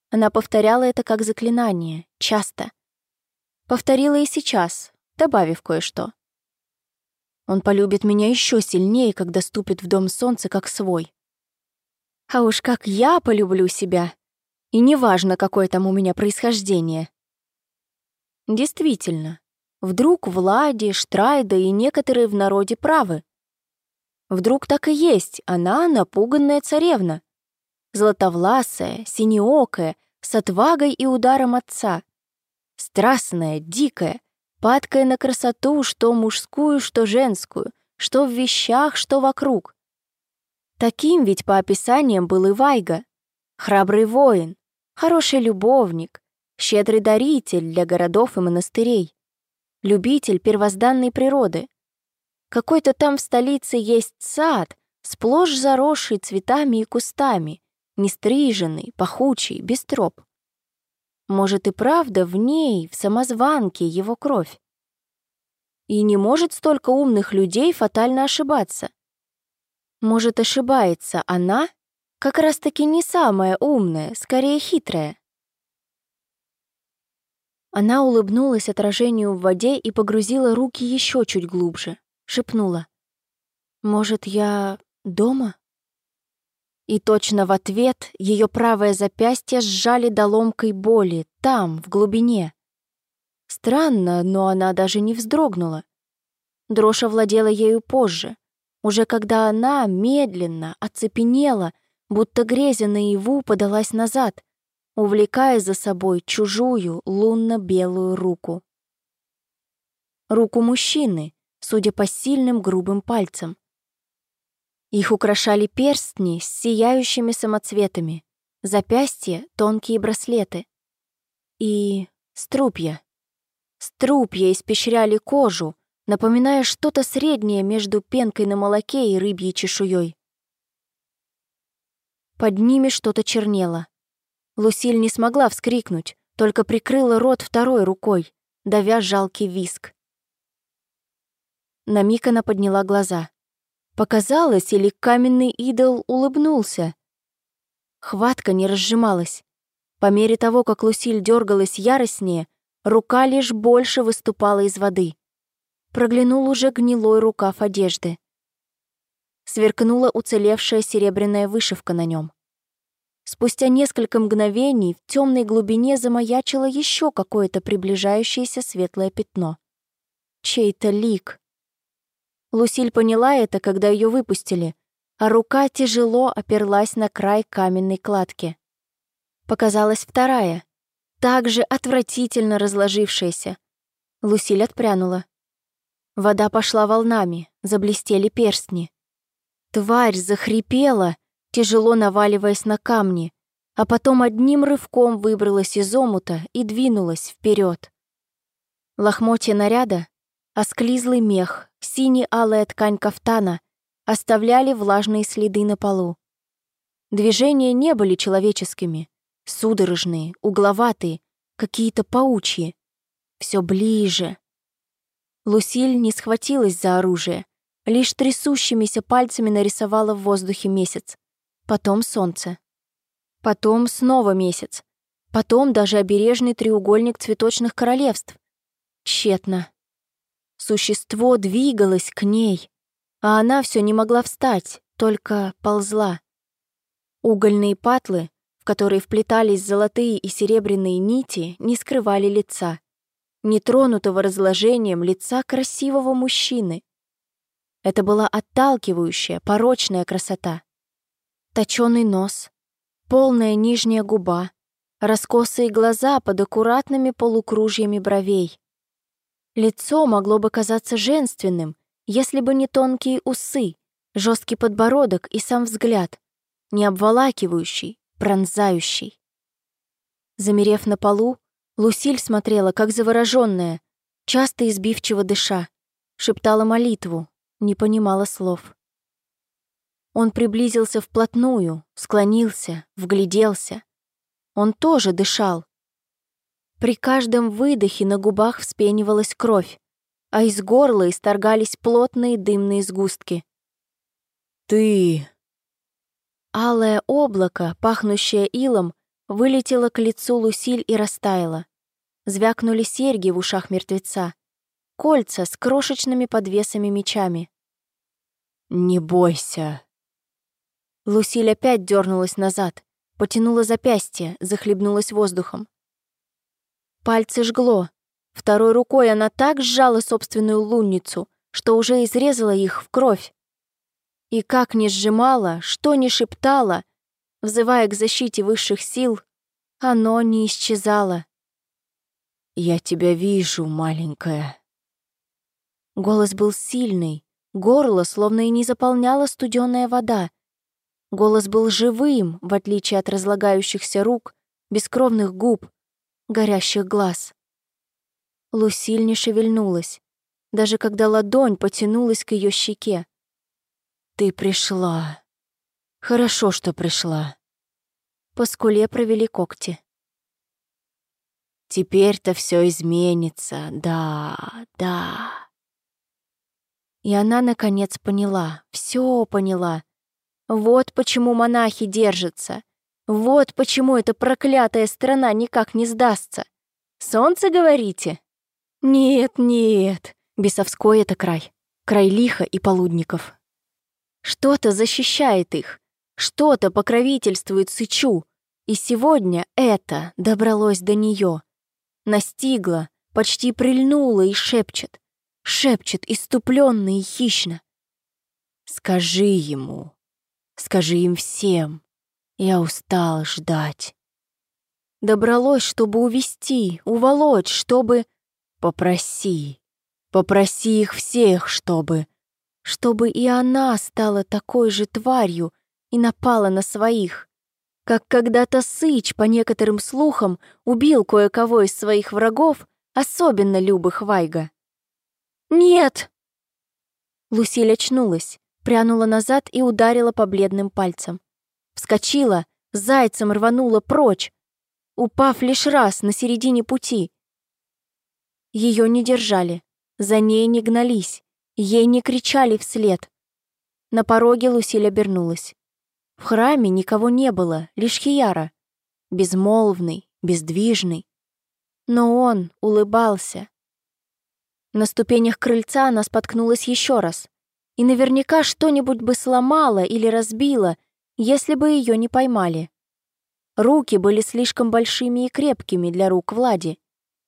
Она повторяла это как заклинание, часто. Повторила и сейчас, добавив кое-что. Он полюбит меня еще сильнее, когда ступит в дом солнца как свой. А уж как я полюблю себя. И неважно, какое там у меня происхождение. Действительно, вдруг Влади, Штрайда и некоторые в народе правы. Вдруг так и есть, она напуганная царевна. Златовласая, синеокая, с отвагой и ударом отца. Страстная, дикая, падкая на красоту, что мужскую, что женскую, что в вещах, что вокруг. Таким ведь по описаниям был и Вайга. Храбрый воин, хороший любовник, щедрый даритель для городов и монастырей, любитель первозданной природы, какой-то там в столице есть сад, сплошь заросший цветами и кустами, нестриженный, пахучий, без троп. Может и правда в ней, в самозванке, его кровь. И не может столько умных людей фатально ошибаться. Может, ошибается она, как раз-таки не самая умная, скорее хитрая. Она улыбнулась отражению в воде и погрузила руки еще чуть глубже шепнула. «Может, я дома?» И точно в ответ ее правое запястье сжали до ломкой боли, там, в глубине. Странно, но она даже не вздрогнула. Дрожь овладела ею позже, уже когда она медленно оцепенела, будто грезя наяву подалась назад, увлекая за собой чужую лунно-белую руку. Руку мужчины, судя по сильным грубым пальцам. Их украшали перстни с сияющими самоцветами, запястья — тонкие браслеты. И струпья. Струпья испещряли кожу, напоминая что-то среднее между пенкой на молоке и рыбьей чешуей. Под ними что-то чернело. Лусиль не смогла вскрикнуть, только прикрыла рот второй рукой, давя жалкий виск. На миг она подняла глаза. Показалось, или каменный идол улыбнулся. Хватка не разжималась. По мере того, как Лусиль дергалась яростнее, рука лишь больше выступала из воды. Проглянул уже гнилой рукав одежды. Сверкнула уцелевшая серебряная вышивка на нем. Спустя несколько мгновений в темной глубине замаячило еще какое-то приближающееся светлое пятно. Чей-то лик. Лусиль поняла это, когда ее выпустили, а рука тяжело оперлась на край каменной кладки. Показалась вторая, также отвратительно разложившаяся. Лусиль отпрянула. Вода пошла волнами, заблестели перстни. Тварь захрипела, тяжело наваливаясь на камни, а потом одним рывком выбралась из омута и двинулась вперед. Лохмотья наряда, Осклизлый мех, сине-алая ткань кафтана оставляли влажные следы на полу. Движения не были человеческими, судорожные, угловатые, какие-то паучьи. Все ближе. Лусиль не схватилась за оружие, лишь трясущимися пальцами нарисовала в воздухе месяц. Потом солнце. Потом снова месяц. Потом даже обережный треугольник цветочных королевств. Тщетно. Существо двигалось к ней, а она все не могла встать, только ползла. Угольные патлы, в которые вплетались золотые и серебряные нити, не скрывали лица. Нетронутого разложением лица красивого мужчины. Это была отталкивающая, порочная красота. Точёный нос, полная нижняя губа, раскосые глаза под аккуратными полукружьями бровей. Лицо могло бы казаться женственным, если бы не тонкие усы, жесткий подбородок и сам взгляд, не обволакивающий, пронзающий. Замерев на полу, Лусиль смотрела, как заворожённая, часто избивчиво дыша, шептала молитву, не понимала слов. Он приблизился вплотную, склонился, вгляделся. Он тоже дышал. При каждом выдохе на губах вспенивалась кровь, а из горла исторгались плотные дымные сгустки. «Ты...» Алое облако, пахнущее илом, вылетело к лицу Лусиль и растаяло. Звякнули серьги в ушах мертвеца. Кольца с крошечными подвесами мечами. «Не бойся». Лусиль опять дернулась назад, потянула запястье, захлебнулась воздухом. Пальцы жгло. Второй рукой она так сжала собственную лунницу, что уже изрезала их в кровь. И как ни сжимала, что ни шептала, взывая к защите высших сил, оно не исчезало. «Я тебя вижу, маленькая». Голос был сильный, горло словно и не заполняла студеная вода, Голос был живым, в отличие от разлагающихся рук, бескровных губ, горящих глаз. Лусиль не шевельнулась, даже когда ладонь потянулась к ее щеке. «Ты пришла. Хорошо, что пришла». По скуле провели когти. «Теперь-то все изменится, да, да». И она, наконец, поняла, все поняла. Вот почему монахи держатся. Вот почему эта проклятая страна никак не сдастся. Солнце, говорите? Нет, нет. Бесовской это край. Край лиха и полудников. Что-то защищает их. Что-то покровительствует Сычу. И сегодня это добралось до нее. Настигло, почти прильнуло и шепчет. Шепчет иступленно и хищно. «Скажи ему, Скажи им всем. Я устал ждать. Добралось, чтобы увести, уволочь, чтобы... Попроси. Попроси их всех, чтобы... Чтобы и она стала такой же тварью и напала на своих. Как когда-то Сыч, по некоторым слухам, убил кое-кого из своих врагов, особенно любых Вайга. «Нет!» Лусиль очнулась прянула назад и ударила по бледным пальцам. Вскочила, зайцем рванула прочь, упав лишь раз на середине пути. Ее не держали, за ней не гнались, ей не кричали вслед. На пороге Лусиль обернулась. В храме никого не было, лишь Хияра. Безмолвный, бездвижный. Но он улыбался. На ступенях крыльца она споткнулась еще раз и наверняка что-нибудь бы сломала или разбила, если бы ее не поймали. Руки были слишком большими и крепкими для рук Влади,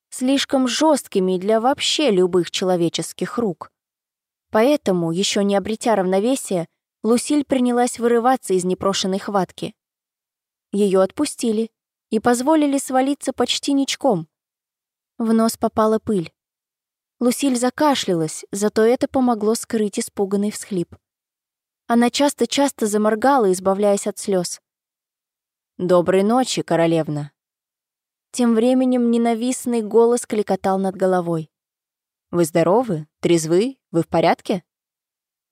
слишком жесткими для вообще любых человеческих рук. Поэтому, еще не обретя равновесия, Лусиль принялась вырываться из непрошенной хватки. Ее отпустили и позволили свалиться почти ничком. В нос попала пыль. Лусиль закашлялась, зато это помогло скрыть испуганный всхлип. Она часто-часто заморгала, избавляясь от слез. «Доброй ночи, королевна!» Тем временем ненавистный голос кликотал над головой. Вы здоровы? Трезвы? Вы в порядке?»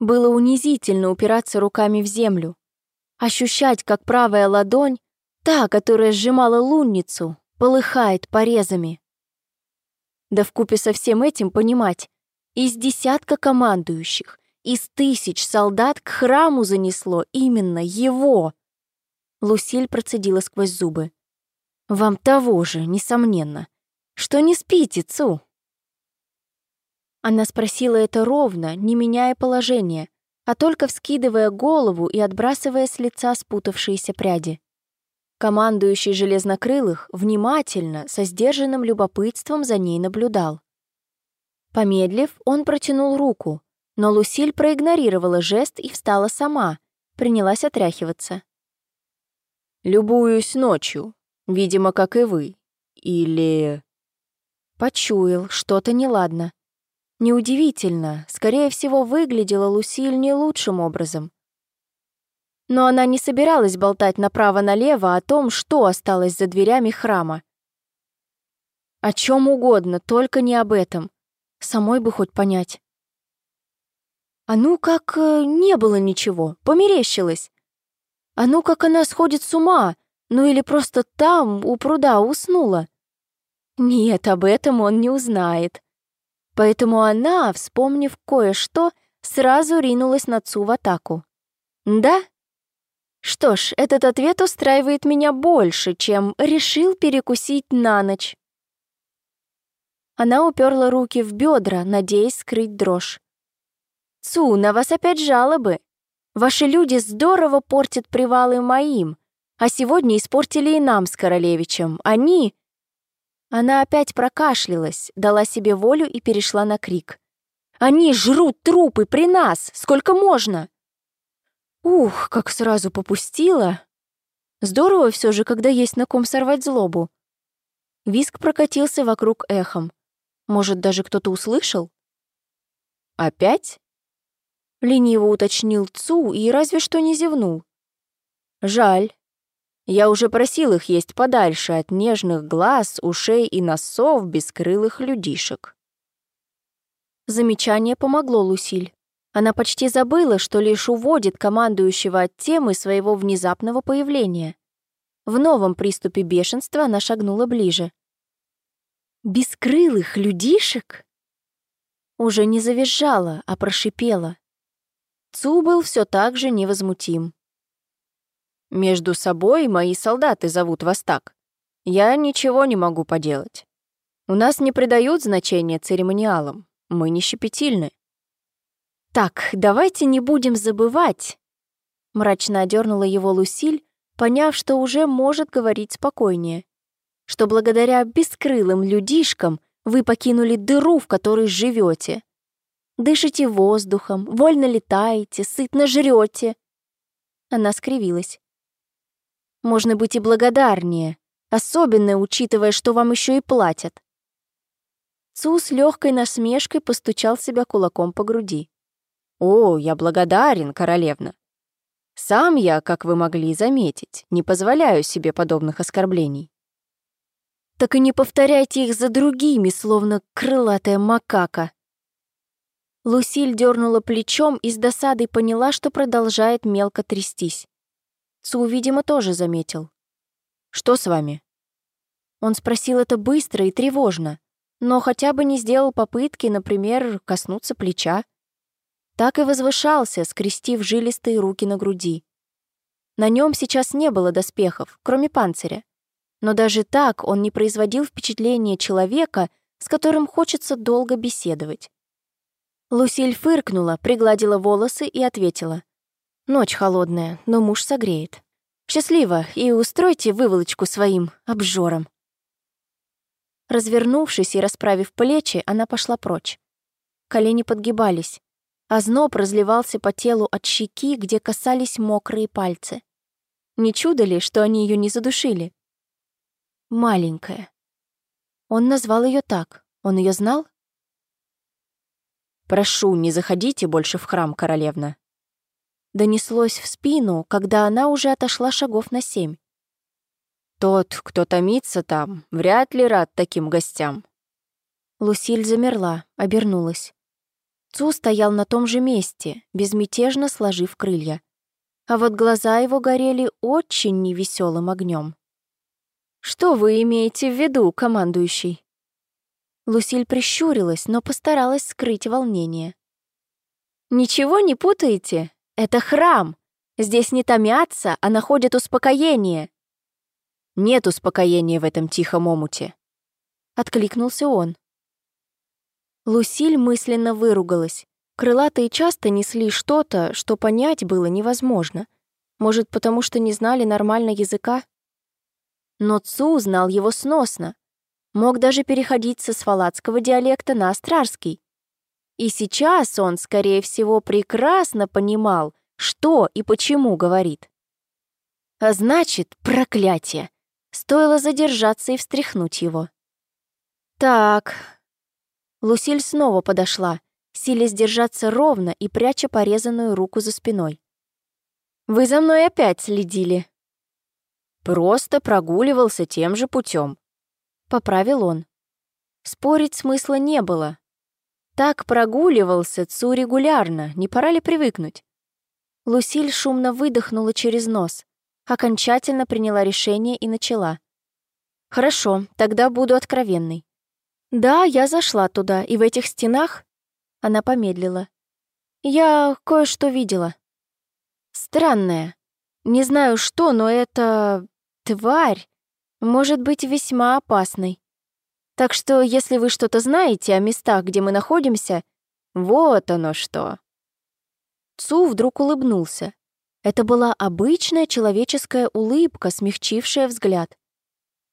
Было унизительно упираться руками в землю. Ощущать, как правая ладонь, та, которая сжимала лунницу, полыхает порезами. Да вкупе со всем этим понимать, из десятка командующих, из тысяч солдат к храму занесло именно его. Лусиль процедила сквозь зубы. «Вам того же, несомненно. Что не спите, Цу?» Она спросила это ровно, не меняя положение, а только вскидывая голову и отбрасывая с лица спутавшиеся пряди. Командующий железнокрылых внимательно, со сдержанным любопытством за ней наблюдал. Помедлив, он протянул руку, но Лусиль проигнорировала жест и встала сама, принялась отряхиваться. «Любуюсь ночью, видимо, как и вы. Или...» Почуял, что-то неладно. Неудивительно, скорее всего, выглядела Лусиль не лучшим образом. Но она не собиралась болтать направо-налево о том, что осталось за дверями храма. О чем угодно, только не об этом. Самой бы хоть понять. А ну как э, не было ничего, померещилось. А ну как она сходит с ума, ну или просто там, у пруда, уснула. Нет, об этом он не узнает. Поэтому она, вспомнив кое-что, сразу ринулась на Цу в атаку. Да? Что ж, этот ответ устраивает меня больше, чем решил перекусить на ночь. Она уперла руки в бедра, надеясь скрыть дрожь. «Цу, на вас опять жалобы. Ваши люди здорово портят привалы моим, а сегодня испортили и нам с королевичем. Они...» Она опять прокашлялась, дала себе волю и перешла на крик. «Они жрут трупы при нас! Сколько можно?» Ух, как сразу попустила. Здорово все же, когда есть на ком сорвать злобу. Виск прокатился вокруг эхом. Может, даже кто-то услышал? «Опять?» Лениво уточнил Цу и разве что не зевнул. «Жаль. Я уже просил их есть подальше от нежных глаз, ушей и носов бескрылых людишек». Замечание помогло Лусиль. Она почти забыла, что лишь уводит командующего от темы своего внезапного появления. В новом приступе бешенства она шагнула ближе. «Бескрылых людишек?» Уже не завизжала, а прошипела. Цу был все так же невозмутим. «Между собой мои солдаты зовут вас так. Я ничего не могу поделать. У нас не придают значения церемониалам. Мы не щепетильны». «Так, давайте не будем забывать», — мрачно одернула его Лусиль, поняв, что уже может говорить спокойнее, что благодаря бескрылым людишкам вы покинули дыру, в которой живете. Дышите воздухом, вольно летаете, сытно жрете. Она скривилась. Можно быть и благодарнее, особенно учитывая, что вам еще и платят. Цу с легкой насмешкой постучал себя кулаком по груди. «О, я благодарен, королевна. Сам я, как вы могли заметить, не позволяю себе подобных оскорблений». «Так и не повторяйте их за другими, словно крылатая макака», Лусиль дернула плечом и с досадой поняла, что продолжает мелко трястись. Цу, видимо, тоже заметил. «Что с вами?» Он спросил это быстро и тревожно, но хотя бы не сделал попытки, например, коснуться плеча. Так и возвышался, скрестив жилистые руки на груди. На нем сейчас не было доспехов, кроме панциря. Но даже так он не производил впечатления человека, с которым хочется долго беседовать. Лусиль фыркнула, пригладила волосы и ответила. «Ночь холодная, но муж согреет. Счастливо, и устройте выволочку своим обжорам». Развернувшись и расправив плечи, она пошла прочь. Колени подгибались, а зноб разливался по телу от щеки, где касались мокрые пальцы. Не чудо ли, что они ее не задушили? Маленькая. Он назвал ее так. Он ее знал? «Прошу, не заходите больше в храм, королевна». Донеслось в спину, когда она уже отошла шагов на семь. «Тот, кто томится там, вряд ли рад таким гостям». Лусиль замерла, обернулась. Цу стоял на том же месте, безмятежно сложив крылья. А вот глаза его горели очень невеселым огнем. «Что вы имеете в виду, командующий?» Лусиль прищурилась, но постаралась скрыть волнение. «Ничего не путаете? Это храм. Здесь не томятся, а находят успокоение». «Нет успокоения в этом тихом омуте», — откликнулся он. Лусиль мысленно выругалась. Крылатые часто несли что-то, что понять было невозможно. Может, потому что не знали нормально языка? Но Цу знал его сносно. Мог даже переходить со свалацкого диалекта на астрарский. И сейчас он, скорее всего, прекрасно понимал, что и почему говорит. А значит, проклятие. Стоило задержаться и встряхнуть его. Так, Лусиль снова подошла, силясь держаться ровно и пряча порезанную руку за спиной. «Вы за мной опять следили?» «Просто прогуливался тем же путем», — поправил он. Спорить смысла не было. Так прогуливался Цу регулярно, не пора ли привыкнуть? Лусиль шумно выдохнула через нос, окончательно приняла решение и начала. «Хорошо, тогда буду откровенной. Да, я зашла туда, и в этих стенах... Она помедлила. Я кое-что видела. Странное. Не знаю что, но это... тварь может быть весьма опасной. Так что, если вы что-то знаете о местах, где мы находимся, вот оно что. Цу вдруг улыбнулся. Это была обычная человеческая улыбка, смягчившая взгляд.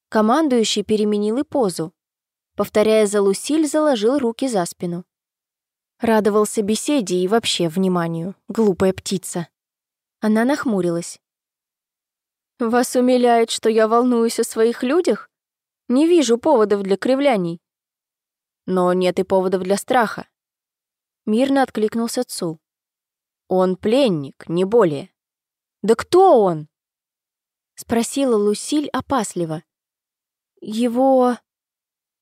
Командующий переменил и позу. Повторяя за Лусиль, заложил руки за спину. Радовался беседе и вообще вниманию, глупая птица. Она нахмурилась. «Вас умиляет, что я волнуюсь о своих людях? Не вижу поводов для кривляний». «Но нет и поводов для страха». Мирно откликнулся Цу. «Он пленник, не более». «Да кто он?» Спросила Лусиль опасливо. «Его...»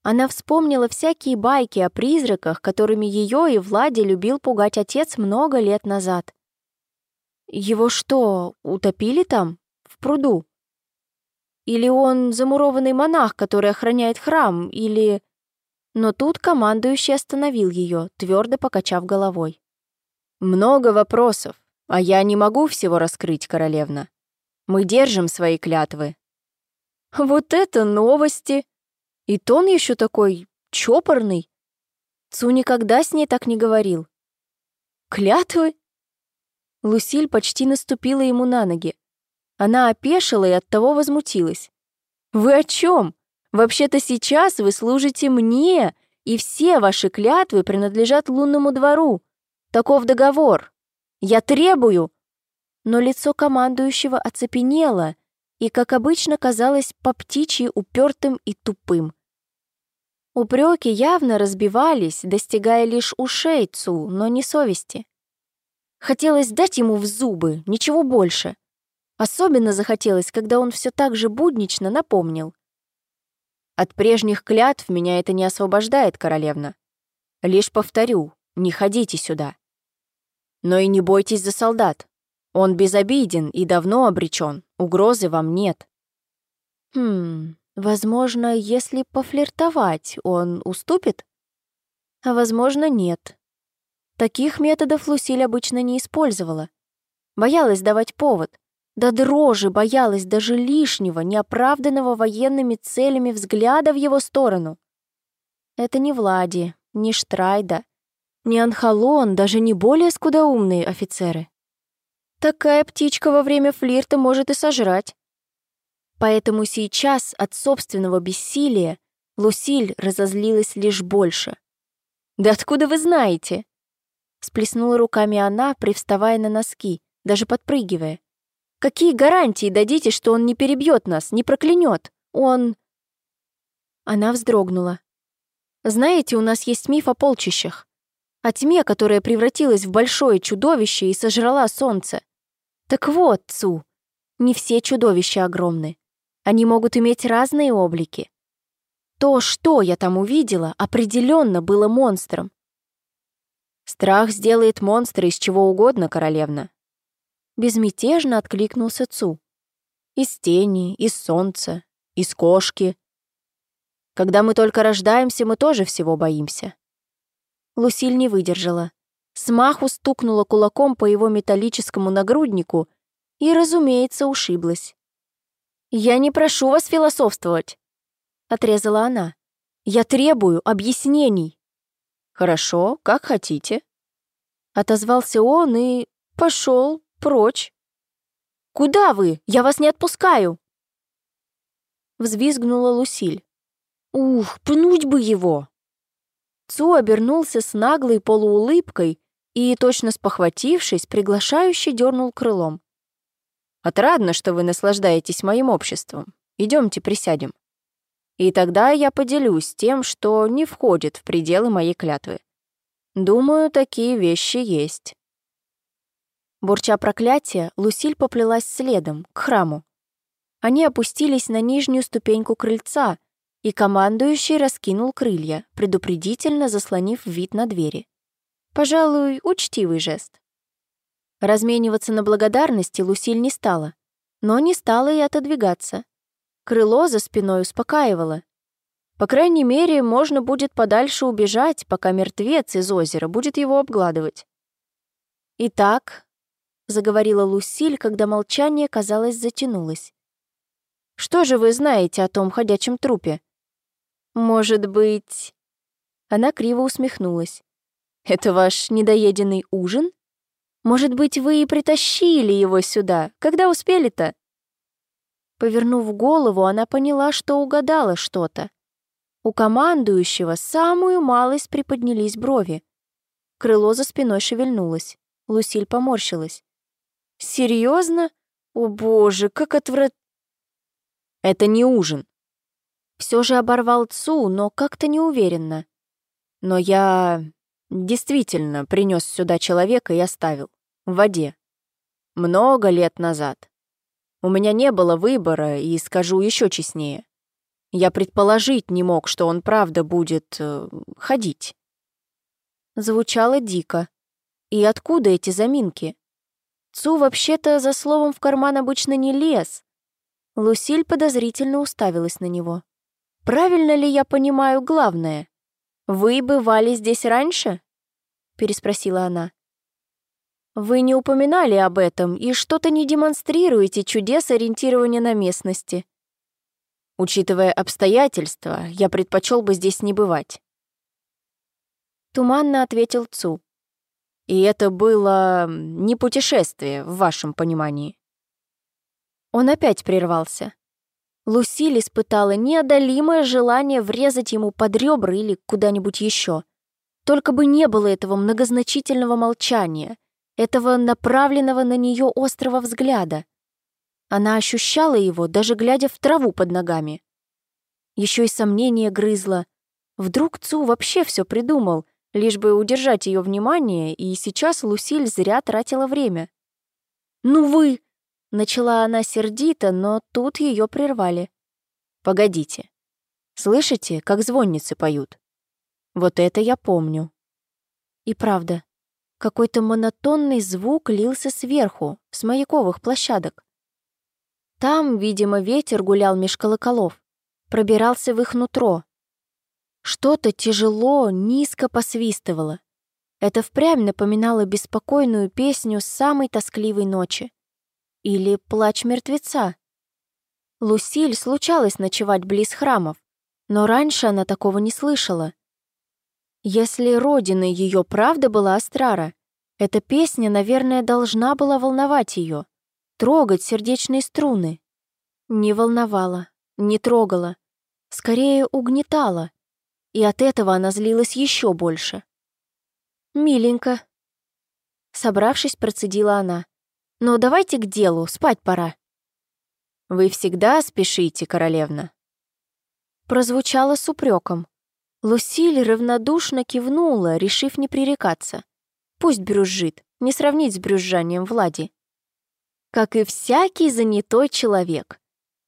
Она вспомнила всякие байки о призраках, которыми ее и Влади любил пугать отец много лет назад. Его что, утопили там, в пруду? Или он замурованный монах, который охраняет храм, или... Но тут командующий остановил ее, твердо покачав головой. «Много вопросов, а я не могу всего раскрыть, королевна. Мы держим свои клятвы». «Вот это новости!» И тон еще такой чопорный. Цу никогда с ней так не говорил. Клятвы? Лусиль почти наступила ему на ноги. Она опешила и оттого возмутилась. «Вы о чем? Вообще-то сейчас вы служите мне, и все ваши клятвы принадлежат лунному двору. Таков договор. Я требую!» Но лицо командующего оцепенело и, как обычно, казалось по птичьи упертым и тупым. Упреки явно разбивались, достигая лишь ушей Цу, но не совести. Хотелось дать ему в зубы, ничего больше. Особенно захотелось, когда он все так же буднично напомнил. «От прежних клятв меня это не освобождает, королевна. Лишь повторю, не ходите сюда. Но и не бойтесь за солдат. Он безобиден и давно обречен, угрозы вам нет». «Хм, Возможно, если пофлиртовать, он уступит? А возможно, нет. Таких методов Лусиль обычно не использовала. Боялась давать повод. Да дрожи боялась даже лишнего, неоправданного военными целями взгляда в его сторону. Это не Влади, не Штрайда, не Анхалон, даже не более скудоумные офицеры. Такая птичка во время флирта может и сожрать. Поэтому сейчас от собственного бессилия Лусиль разозлилась лишь больше. «Да откуда вы знаете?» Сплеснула руками она, привставая на носки, даже подпрыгивая. «Какие гарантии дадите, что он не перебьет нас, не проклянет? Он...» Она вздрогнула. «Знаете, у нас есть миф о полчищах. О тьме, которая превратилась в большое чудовище и сожрала солнце. Так вот, Цу, не все чудовища огромны. Они могут иметь разные облики. То, что я там увидела, определенно было монстром. Страх сделает монстра из чего угодно, королевна. Безмятежно откликнулся Цу. Из тени, из солнца, из кошки. Когда мы только рождаемся, мы тоже всего боимся. Лусиль не выдержала. Смаху стукнула кулаком по его металлическому нагруднику и, разумеется, ушиблась. «Я не прошу вас философствовать», — отрезала она. «Я требую объяснений». «Хорошо, как хотите», — отозвался он и пошел прочь. «Куда вы? Я вас не отпускаю!» Взвизгнула Лусиль. «Ух, пнуть бы его!» Цу обернулся с наглой полуулыбкой и, точно спохватившись, приглашающе дернул крылом. «Отрадно, что вы наслаждаетесь моим обществом. Идемте присядем. И тогда я поделюсь тем, что не входит в пределы моей клятвы. Думаю, такие вещи есть». Бурча проклятие, Лусиль поплелась следом, к храму. Они опустились на нижнюю ступеньку крыльца, и командующий раскинул крылья, предупредительно заслонив вид на двери. Пожалуй, учтивый жест. Размениваться на благодарности Лусиль не стала, но не стала и отодвигаться. Крыло за спиной успокаивало. По крайней мере, можно будет подальше убежать, пока мертвец из озера будет его обгладывать. Итак, — заговорила Лусиль, когда молчание, казалось, затянулось. «Что же вы знаете о том ходячем трупе?» «Может быть...» Она криво усмехнулась. «Это ваш недоеденный ужин? Может быть, вы и притащили его сюда? Когда успели-то?» Повернув голову, она поняла, что угадала что-то. У командующего самую малость приподнялись брови. Крыло за спиной шевельнулось. Лусиль поморщилась. Серьезно? О боже, как отврат... Это не ужин. Все же оборвал Цу, но как-то неуверенно. Но я действительно принес сюда человека и оставил. В воде. Много лет назад. У меня не было выбора, и скажу еще честнее. Я предположить не мог, что он правда будет э, ходить. Звучало дико. И откуда эти заминки? Цу вообще-то за словом в карман обычно не лез. Лусиль подозрительно уставилась на него. «Правильно ли я понимаю главное? Вы бывали здесь раньше?» переспросила она. «Вы не упоминали об этом и что-то не демонстрируете чудес ориентирования на местности». «Учитывая обстоятельства, я предпочел бы здесь не бывать». Туманно ответил Цу. И это было не путешествие в вашем понимании. Он опять прервался. Лусиль испытала неодолимое желание врезать ему под ребра или куда-нибудь еще. Только бы не было этого многозначительного молчания, этого направленного на нее острого взгляда. Она ощущала его, даже глядя в траву под ногами. Еще и сомнение грызло. Вдруг Цу вообще все придумал — лишь бы удержать ее внимание, и сейчас Лусиль зря тратила время. «Ну вы!» — начала она сердито, но тут ее прервали. «Погодите. Слышите, как звонницы поют? Вот это я помню». И правда, какой-то монотонный звук лился сверху, с маяковых площадок. Там, видимо, ветер гулял меж колоколов, пробирался в их нутро, что-то тяжело, низко посвистывало. Это впрямь напоминало беспокойную песню самой тоскливой ночи. Или плач мертвеца. Лусиль случалось ночевать близ храмов, но раньше она такого не слышала. Если родиной ее правда была Астрара, эта песня, наверное, должна была волновать ее, трогать сердечные струны. Не волновала, не трогала, скорее угнетала, и от этого она злилась еще больше. «Миленько», — собравшись, процедила она. «Но давайте к делу, спать пора». «Вы всегда спешите, королевна?» Прозвучало с упреком. Лусиль равнодушно кивнула, решив не пререкаться. Пусть брюзжит, не сравнить с брюзжанием Влади. Как и всякий занятой человек.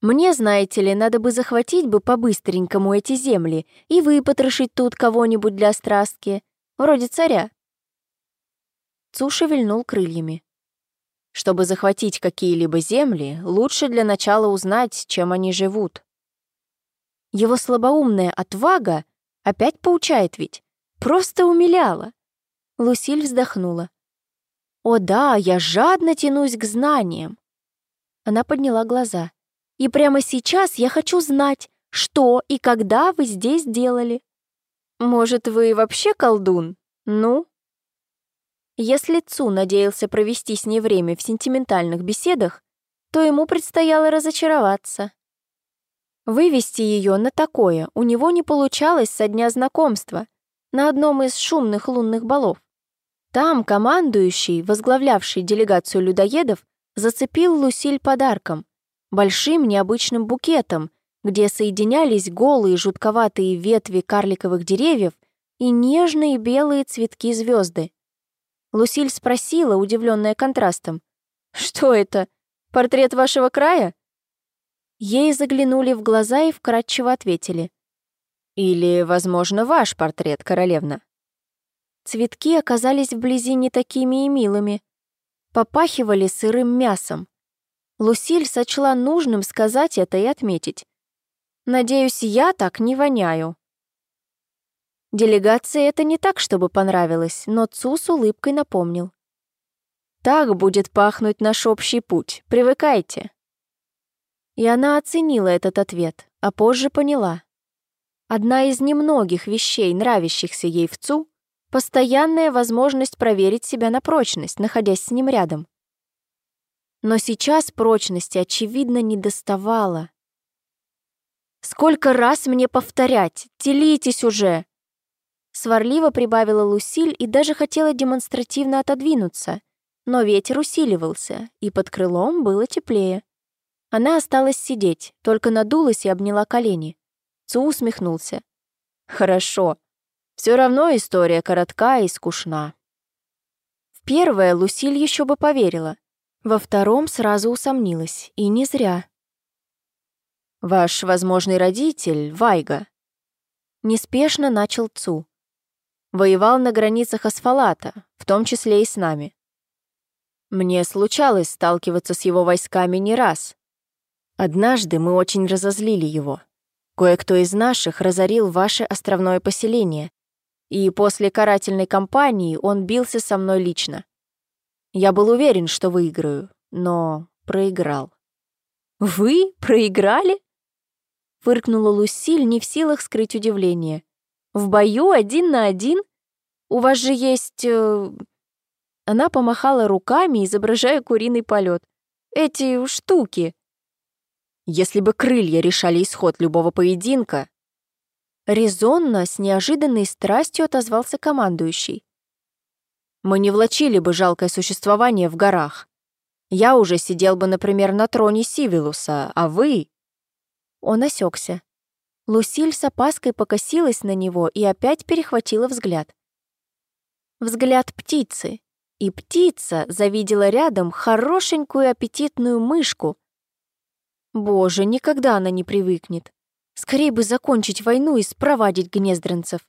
Мне, знаете ли, надо бы захватить бы по-быстренькому эти земли и выпотрошить тут кого-нибудь для страстки, вроде царя. Цу шевельнул крыльями. Чтобы захватить какие-либо земли, лучше для начала узнать, чем они живут. Его слабоумная отвага опять поучает ведь. Просто умиляла. Лусиль вздохнула. «О да, я жадно тянусь к знаниям». Она подняла глаза. И прямо сейчас я хочу знать, что и когда вы здесь делали. Может, вы вообще колдун? Ну? Если Цу надеялся провести с ней время в сентиментальных беседах, то ему предстояло разочароваться. Вывести ее на такое у него не получалось со дня знакомства, на одном из шумных лунных балов. Там командующий, возглавлявший делегацию людоедов, зацепил Лусиль подарком, большим необычным букетом, где соединялись голые жутковатые ветви карликовых деревьев и нежные белые цветки звезды. Лусиль спросила, удивленная контрастом, «Что это? Портрет вашего края?» Ей заглянули в глаза и вкратчиво ответили, «Или, возможно, ваш портрет, королевна». Цветки оказались вблизи не такими и милыми, попахивали сырым мясом, Лусиль сочла нужным сказать это и отметить. «Надеюсь, я так не воняю». Делегации это не так, чтобы понравилось, но Цу с улыбкой напомнил. «Так будет пахнуть наш общий путь. Привыкайте». И она оценила этот ответ, а позже поняла. Одна из немногих вещей, нравящихся ей в Цу, постоянная возможность проверить себя на прочность, находясь с ним рядом. Но сейчас прочности, очевидно, не доставало. «Сколько раз мне повторять? Телитесь уже!» Сварливо прибавила Лусиль и даже хотела демонстративно отодвинуться, но ветер усиливался, и под крылом было теплее. Она осталась сидеть, только надулась и обняла колени. Цу усмехнулся. «Хорошо. Все равно история коротка и скучна». В первое Лусиль еще бы поверила, во втором сразу усомнилась, и не зря. «Ваш возможный родитель, Вайга», — неспешно начал Цу. «Воевал на границах Асфалата, в том числе и с нами. Мне случалось сталкиваться с его войсками не раз. Однажды мы очень разозлили его. Кое-кто из наших разорил ваше островное поселение, и после карательной кампании он бился со мной лично. Я был уверен, что выиграю, но проиграл. «Вы проиграли?» Фыркнула Лусиль, не в силах скрыть удивление. «В бою один на один? У вас же есть...» э... Она помахала руками, изображая куриный полет. «Эти штуки!» Если бы крылья решали исход любого поединка... Резонно, с неожиданной страстью отозвался командующий. Мы не влачили бы жалкое существование в горах. Я уже сидел бы, например, на троне Сивилуса, а вы...» Он осекся. Лусиль с опаской покосилась на него и опять перехватила взгляд. Взгляд птицы. И птица завидела рядом хорошенькую аппетитную мышку. Боже, никогда она не привыкнет. Скорее бы закончить войну и спровадить гнездренцев.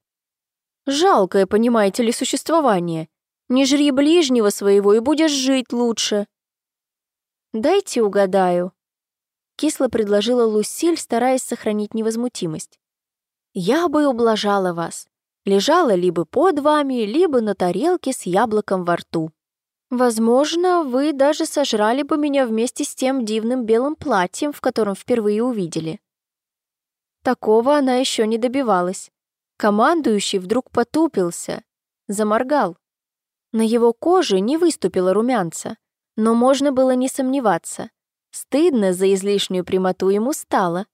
Жалкое, понимаете ли, существование. Не жри ближнего своего, и будешь жить лучше». «Дайте угадаю», — кисло предложила Лусиль, стараясь сохранить невозмутимость. «Я бы ублажала вас. Лежала либо под вами, либо на тарелке с яблоком во рту. Возможно, вы даже сожрали бы меня вместе с тем дивным белым платьем, в котором впервые увидели». Такого она еще не добивалась. Командующий вдруг потупился, заморгал. На его коже не выступило румянца, но можно было не сомневаться. Стыдно за излишнюю прямоту ему стало.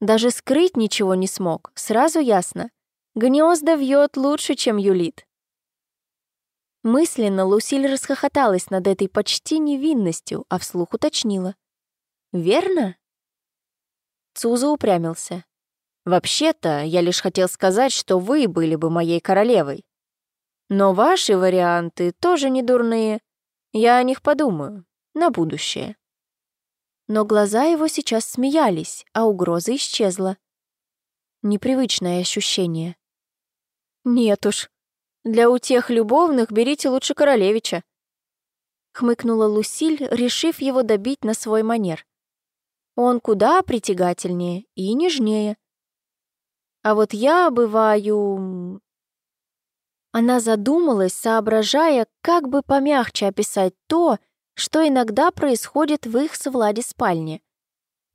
Даже скрыть ничего не смог, сразу ясно. Гнезда вьет лучше, чем юлит. Мысленно Лусиль расхохоталась над этой почти невинностью, а вслух уточнила. «Верно?» Цуза упрямился. «Вообще-то, я лишь хотел сказать, что вы были бы моей королевой. Но ваши варианты тоже не дурные. Я о них подумаю. На будущее. но глаза его сейчас смеялись, а угроза исчезла. Непривычное ощущение. «Нет уж, для утех любовных берите лучше королевича», хмыкнула Лусиль, решив его добить на свой манер. Он куда притягательнее и нежнее. А вот я бываю... Она задумалась, соображая, как бы помягче описать то, что иногда происходит в их с Влади спальне.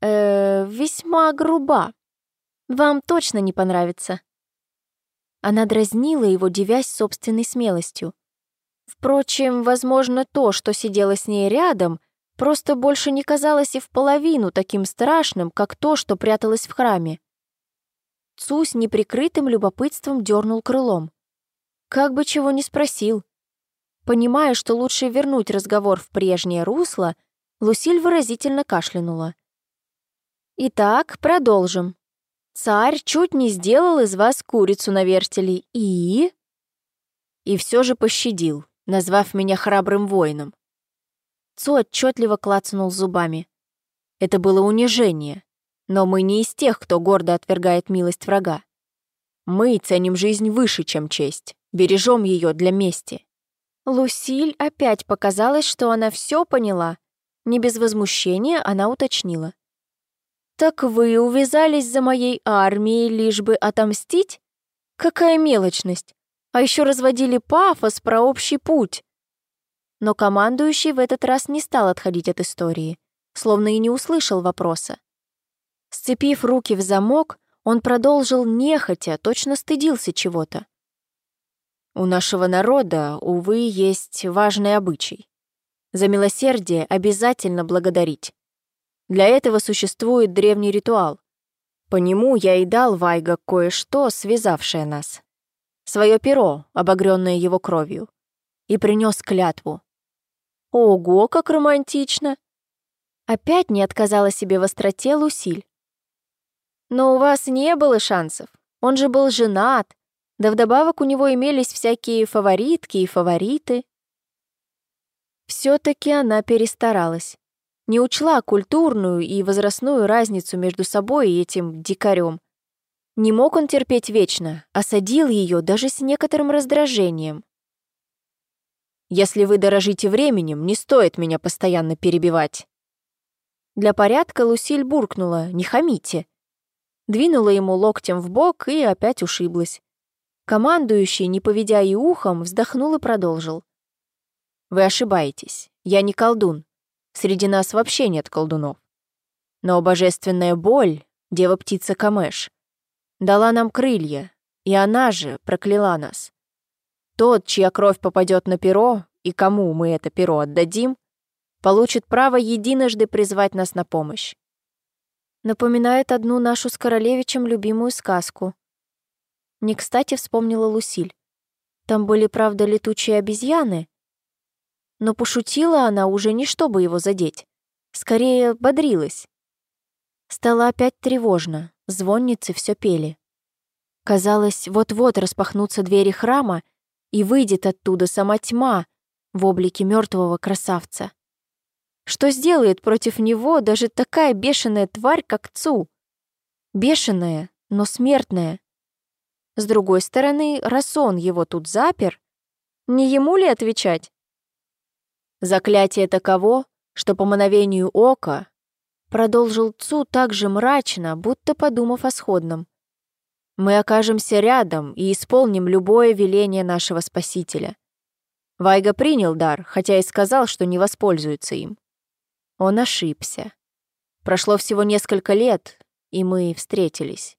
Э, весьма груба. Вам точно не понравится. Она дразнила его, девясь собственной смелостью. Впрочем, возможно, то, что сидела с ней рядом, просто больше не казалось и в половину таким страшным, как то, что пряталось в храме. Цу с неприкрытым любопытством дернул крылом. Как бы чего не спросил. Понимая, что лучше вернуть разговор в прежнее русло, Лусиль выразительно кашлянула. «Итак, продолжим. Царь чуть не сделал из вас курицу на вертеле и...» «И все же пощадил, назвав меня храбрым воином». Цу отчетливо клацнул зубами. «Это было унижение, но мы не из тех, кто гордо отвергает милость врага. Мы ценим жизнь выше, чем честь, бережем ее для мести». Лусиль опять показалось, что она все поняла. Не без возмущения она уточнила. «Так вы увязались за моей армией, лишь бы отомстить? Какая мелочность! А еще разводили пафос про общий путь!» Но командующий в этот раз не стал отходить от истории, словно и не услышал вопроса. Сцепив руки в замок, он продолжил нехотя, точно стыдился чего-то. У нашего народа, увы, есть важный обычай. За милосердие обязательно благодарить. Для этого существует древний ритуал. По нему я и дал Вайга кое-что, связавшее нас. Свое перо, обогренное его кровью. И принес клятву. Ого, как романтично! Опять не отказала себе в остроте Лусиль. Но у вас не было шансов. Он же был женат. Да вдобавок у него имелись всякие фаворитки и фавориты. все таки она перестаралась. Не учла культурную и возрастную разницу между собой и этим дикарем. Не мог он терпеть вечно, осадил ее даже с некоторым раздражением. «Если вы дорожите временем, не стоит меня постоянно перебивать». Для порядка Лусиль буркнула «Не хамите», двинула ему локтем в бок и опять ушиблась. Командующий, не поведя и ухом, вздохнул и продолжил. «Вы ошибаетесь. Я не колдун. Среди нас вообще нет колдунов. Но божественная боль, дева-птица Камеш, дала нам крылья, и она же прокляла нас. Тот, чья кровь попадет на перо, и кому мы это перо отдадим, получит право единожды призвать нас на помощь. Напоминает одну нашу с Королевичем любимую сказку. Не кстати вспомнила Лусиль. Там были, правда, летучие обезьяны, но пошутила она уже не чтобы его задеть. Скорее, бодрилась. Стало опять тревожно, звонницы все пели. Казалось, вот-вот распахнутся двери храма, и выйдет оттуда сама тьма в облике мертвого красавца. Что сделает против него даже такая бешеная тварь, как Цу? Бешеная, но смертная. С другой стороны, раз он его тут запер, не ему ли отвечать? Заклятие таково, что по мановению ока продолжил Цу так же мрачно, будто подумав о сходном. Мы окажемся рядом и исполним любое веление нашего Спасителя. Вайга принял дар, хотя и сказал, что не воспользуется им. Он ошибся. Прошло всего несколько лет, и мы встретились.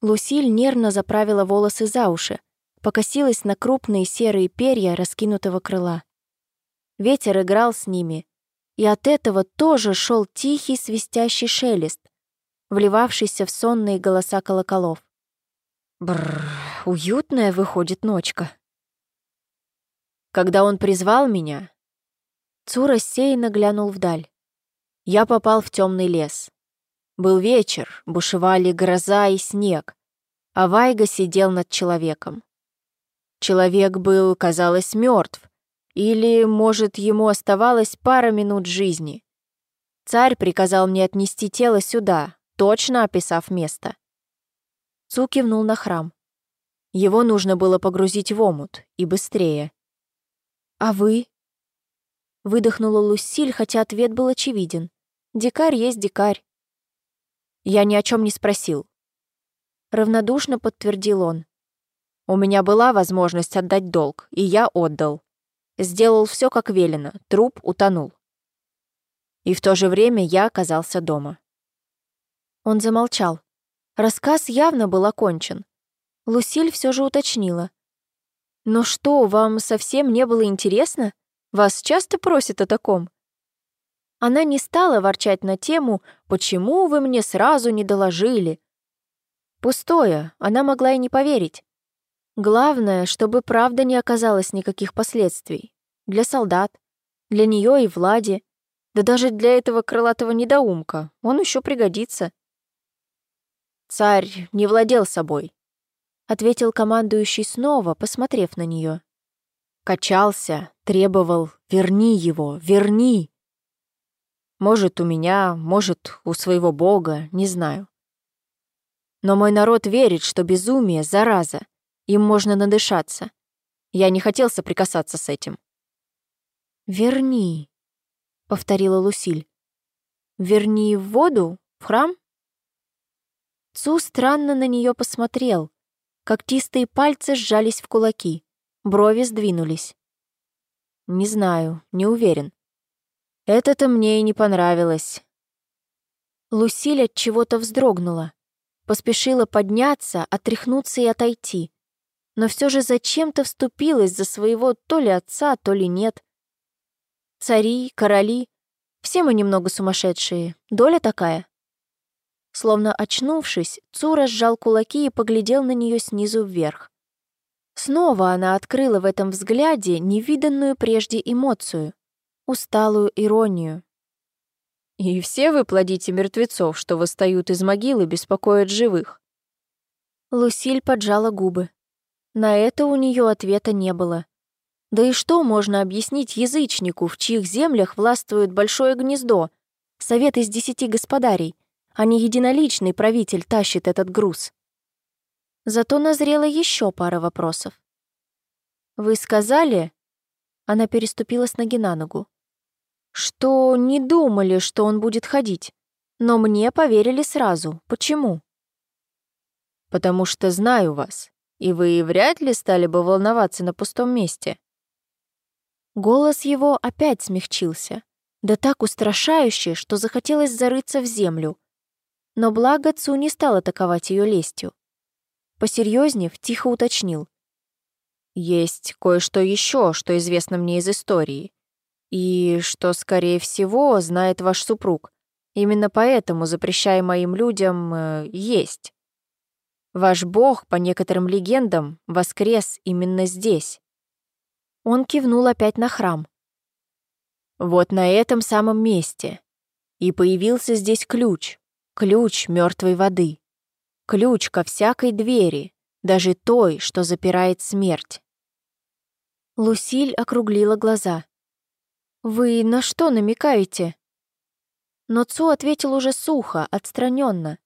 Лусиль нервно заправила волосы за уши, покосилась на крупные серые перья раскинутого крыла. Ветер играл с ними, и от этого тоже шел тихий свистящий шелест, вливавшийся в сонные голоса колоколов. Бррр, уютная выходит ночка. Когда он призвал меня, Цу рассеянно глянул вдаль. Я попал в темный лес. Был вечер, бушевали гроза и снег, а Вайга сидел над человеком. Человек был, казалось, мертв, или, может, ему оставалось пара минут жизни. Царь приказал мне отнести тело сюда, точно описав место. Цу кивнул на храм. Его нужно было погрузить в омут, и быстрее. «А вы?» Выдохнула Лусиль, хотя ответ был очевиден. «Дикарь есть дикарь». «Я ни о чем не спросил». Равнодушно подтвердил он. «У меня была возможность отдать долг, и я отдал. Сделал все как велено, труп утонул. И в то же время я оказался дома». Он замолчал. Рассказ явно был окончен. Лусиль все же уточнила. «Но что, вам совсем не было интересно? Вас часто просят о таком?» Она не стала ворчать на тему «Почему вы мне сразу не доложили?» Пустое, она могла и не поверить. Главное, чтобы правда не оказалось никаких последствий. Для солдат, для нее и Влади, да даже для этого крылатого недоумка, он еще пригодится. «Царь не владел собой», — ответил командующий снова, посмотрев на нее. Качался, требовал «верни его, верни». Может, у меня, может, у своего бога, не знаю. Но мой народ верит, что безумие — зараза, им можно надышаться. Я не хотел соприкасаться с этим. «Верни», — повторила Лусиль. «Верни в воду? В храм?» Цу странно на нее посмотрел. Когтистые пальцы сжались в кулаки, брови сдвинулись. «Не знаю, не уверен. Это-то мне и не понравилось». Лусиль от чего-то вздрогнула, поспешила подняться, отряхнуться и отойти, но все же зачем-то вступилась за своего то ли отца, то ли нет. Цари, короли, все мы немного сумасшедшие, доля такая. Словно очнувшись, Цу разжал кулаки и поглядел на нее снизу вверх. Снова она открыла в этом взгляде невиданную прежде эмоцию, усталую иронию. «И все вы плодите мертвецов, что восстают из могилы, беспокоят живых?» Лусиль поджала губы. На это у нее ответа не было. Да и что можно объяснить язычнику, в чьих землях властвует большое гнездо, совет из десяти господарей, а не единоличный правитель тащит этот груз. Зато назрела еще пара вопросов. «Вы сказали...» Она переступила с ноги на ногу. «Что не думали, что он будет ходить. Но мне поверили сразу. Почему?» «Потому что знаю вас, и вы вряд ли стали бы волноваться на пустом месте». Голос его опять смягчился, да так устрашающе, что захотелось зарыться в землю, но благо Цу не стал атаковать ее лестью. Посерьезнев, тихо уточнил. «Есть кое-что еще, что известно мне из истории. И что, скорее всего, знает ваш супруг. Именно поэтому запрещая моим людям э, есть. Ваш бог, по некоторым легендам, воскрес именно здесь». Он кивнул опять на храм. «Вот на этом самом месте. И появился здесь ключ, Ключ мертвой воды. Ключ ко всякой двери, даже той, что запирает смерть. Лусиль округлила глаза. «Вы на что намекаете?» Но Цу ответил уже сухо, отстраненно.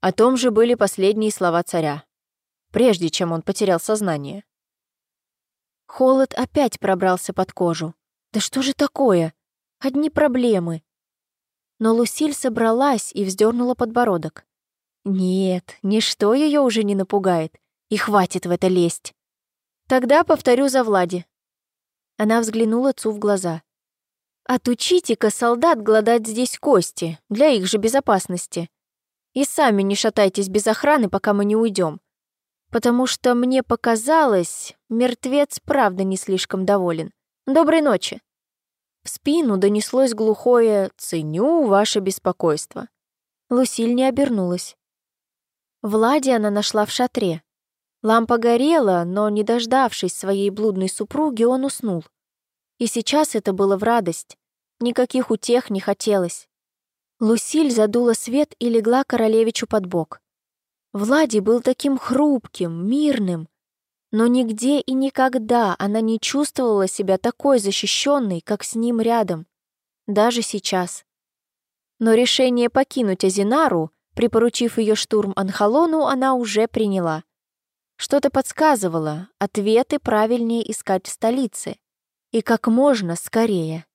О том же были последние слова царя, прежде чем он потерял сознание. Холод опять пробрался под кожу. «Да что же такое? Одни проблемы но Лусиль собралась и вздернула подбородок. Нет, ничто ее уже не напугает, и хватит в это лезть. Тогда повторю за Влади. Она взглянула Цу в глаза. Отучите-ка солдат гладать здесь кости, для их же безопасности. И сами не шатайтесь без охраны, пока мы не уйдем. Потому что мне показалось, мертвец правда не слишком доволен. Доброй ночи. В спину донеслось глухое «Ценю ваше беспокойство». Лусиль не обернулась. Влади она нашла в шатре. Лампа горела, но, не дождавшись своей блудной супруги, он уснул. И сейчас это было в радость. Никаких утех не хотелось. Лусиль задула свет и легла королевичу под бок. Влади был таким хрупким, мирным, но нигде и никогда она не чувствовала себя такой защищенной, как с ним рядом. Даже сейчас. Но решение покинуть Азинару, припоручив ее штурм Анхалону, она уже приняла. Что-то подсказывало, ответы правильнее искать в столице. И как можно скорее.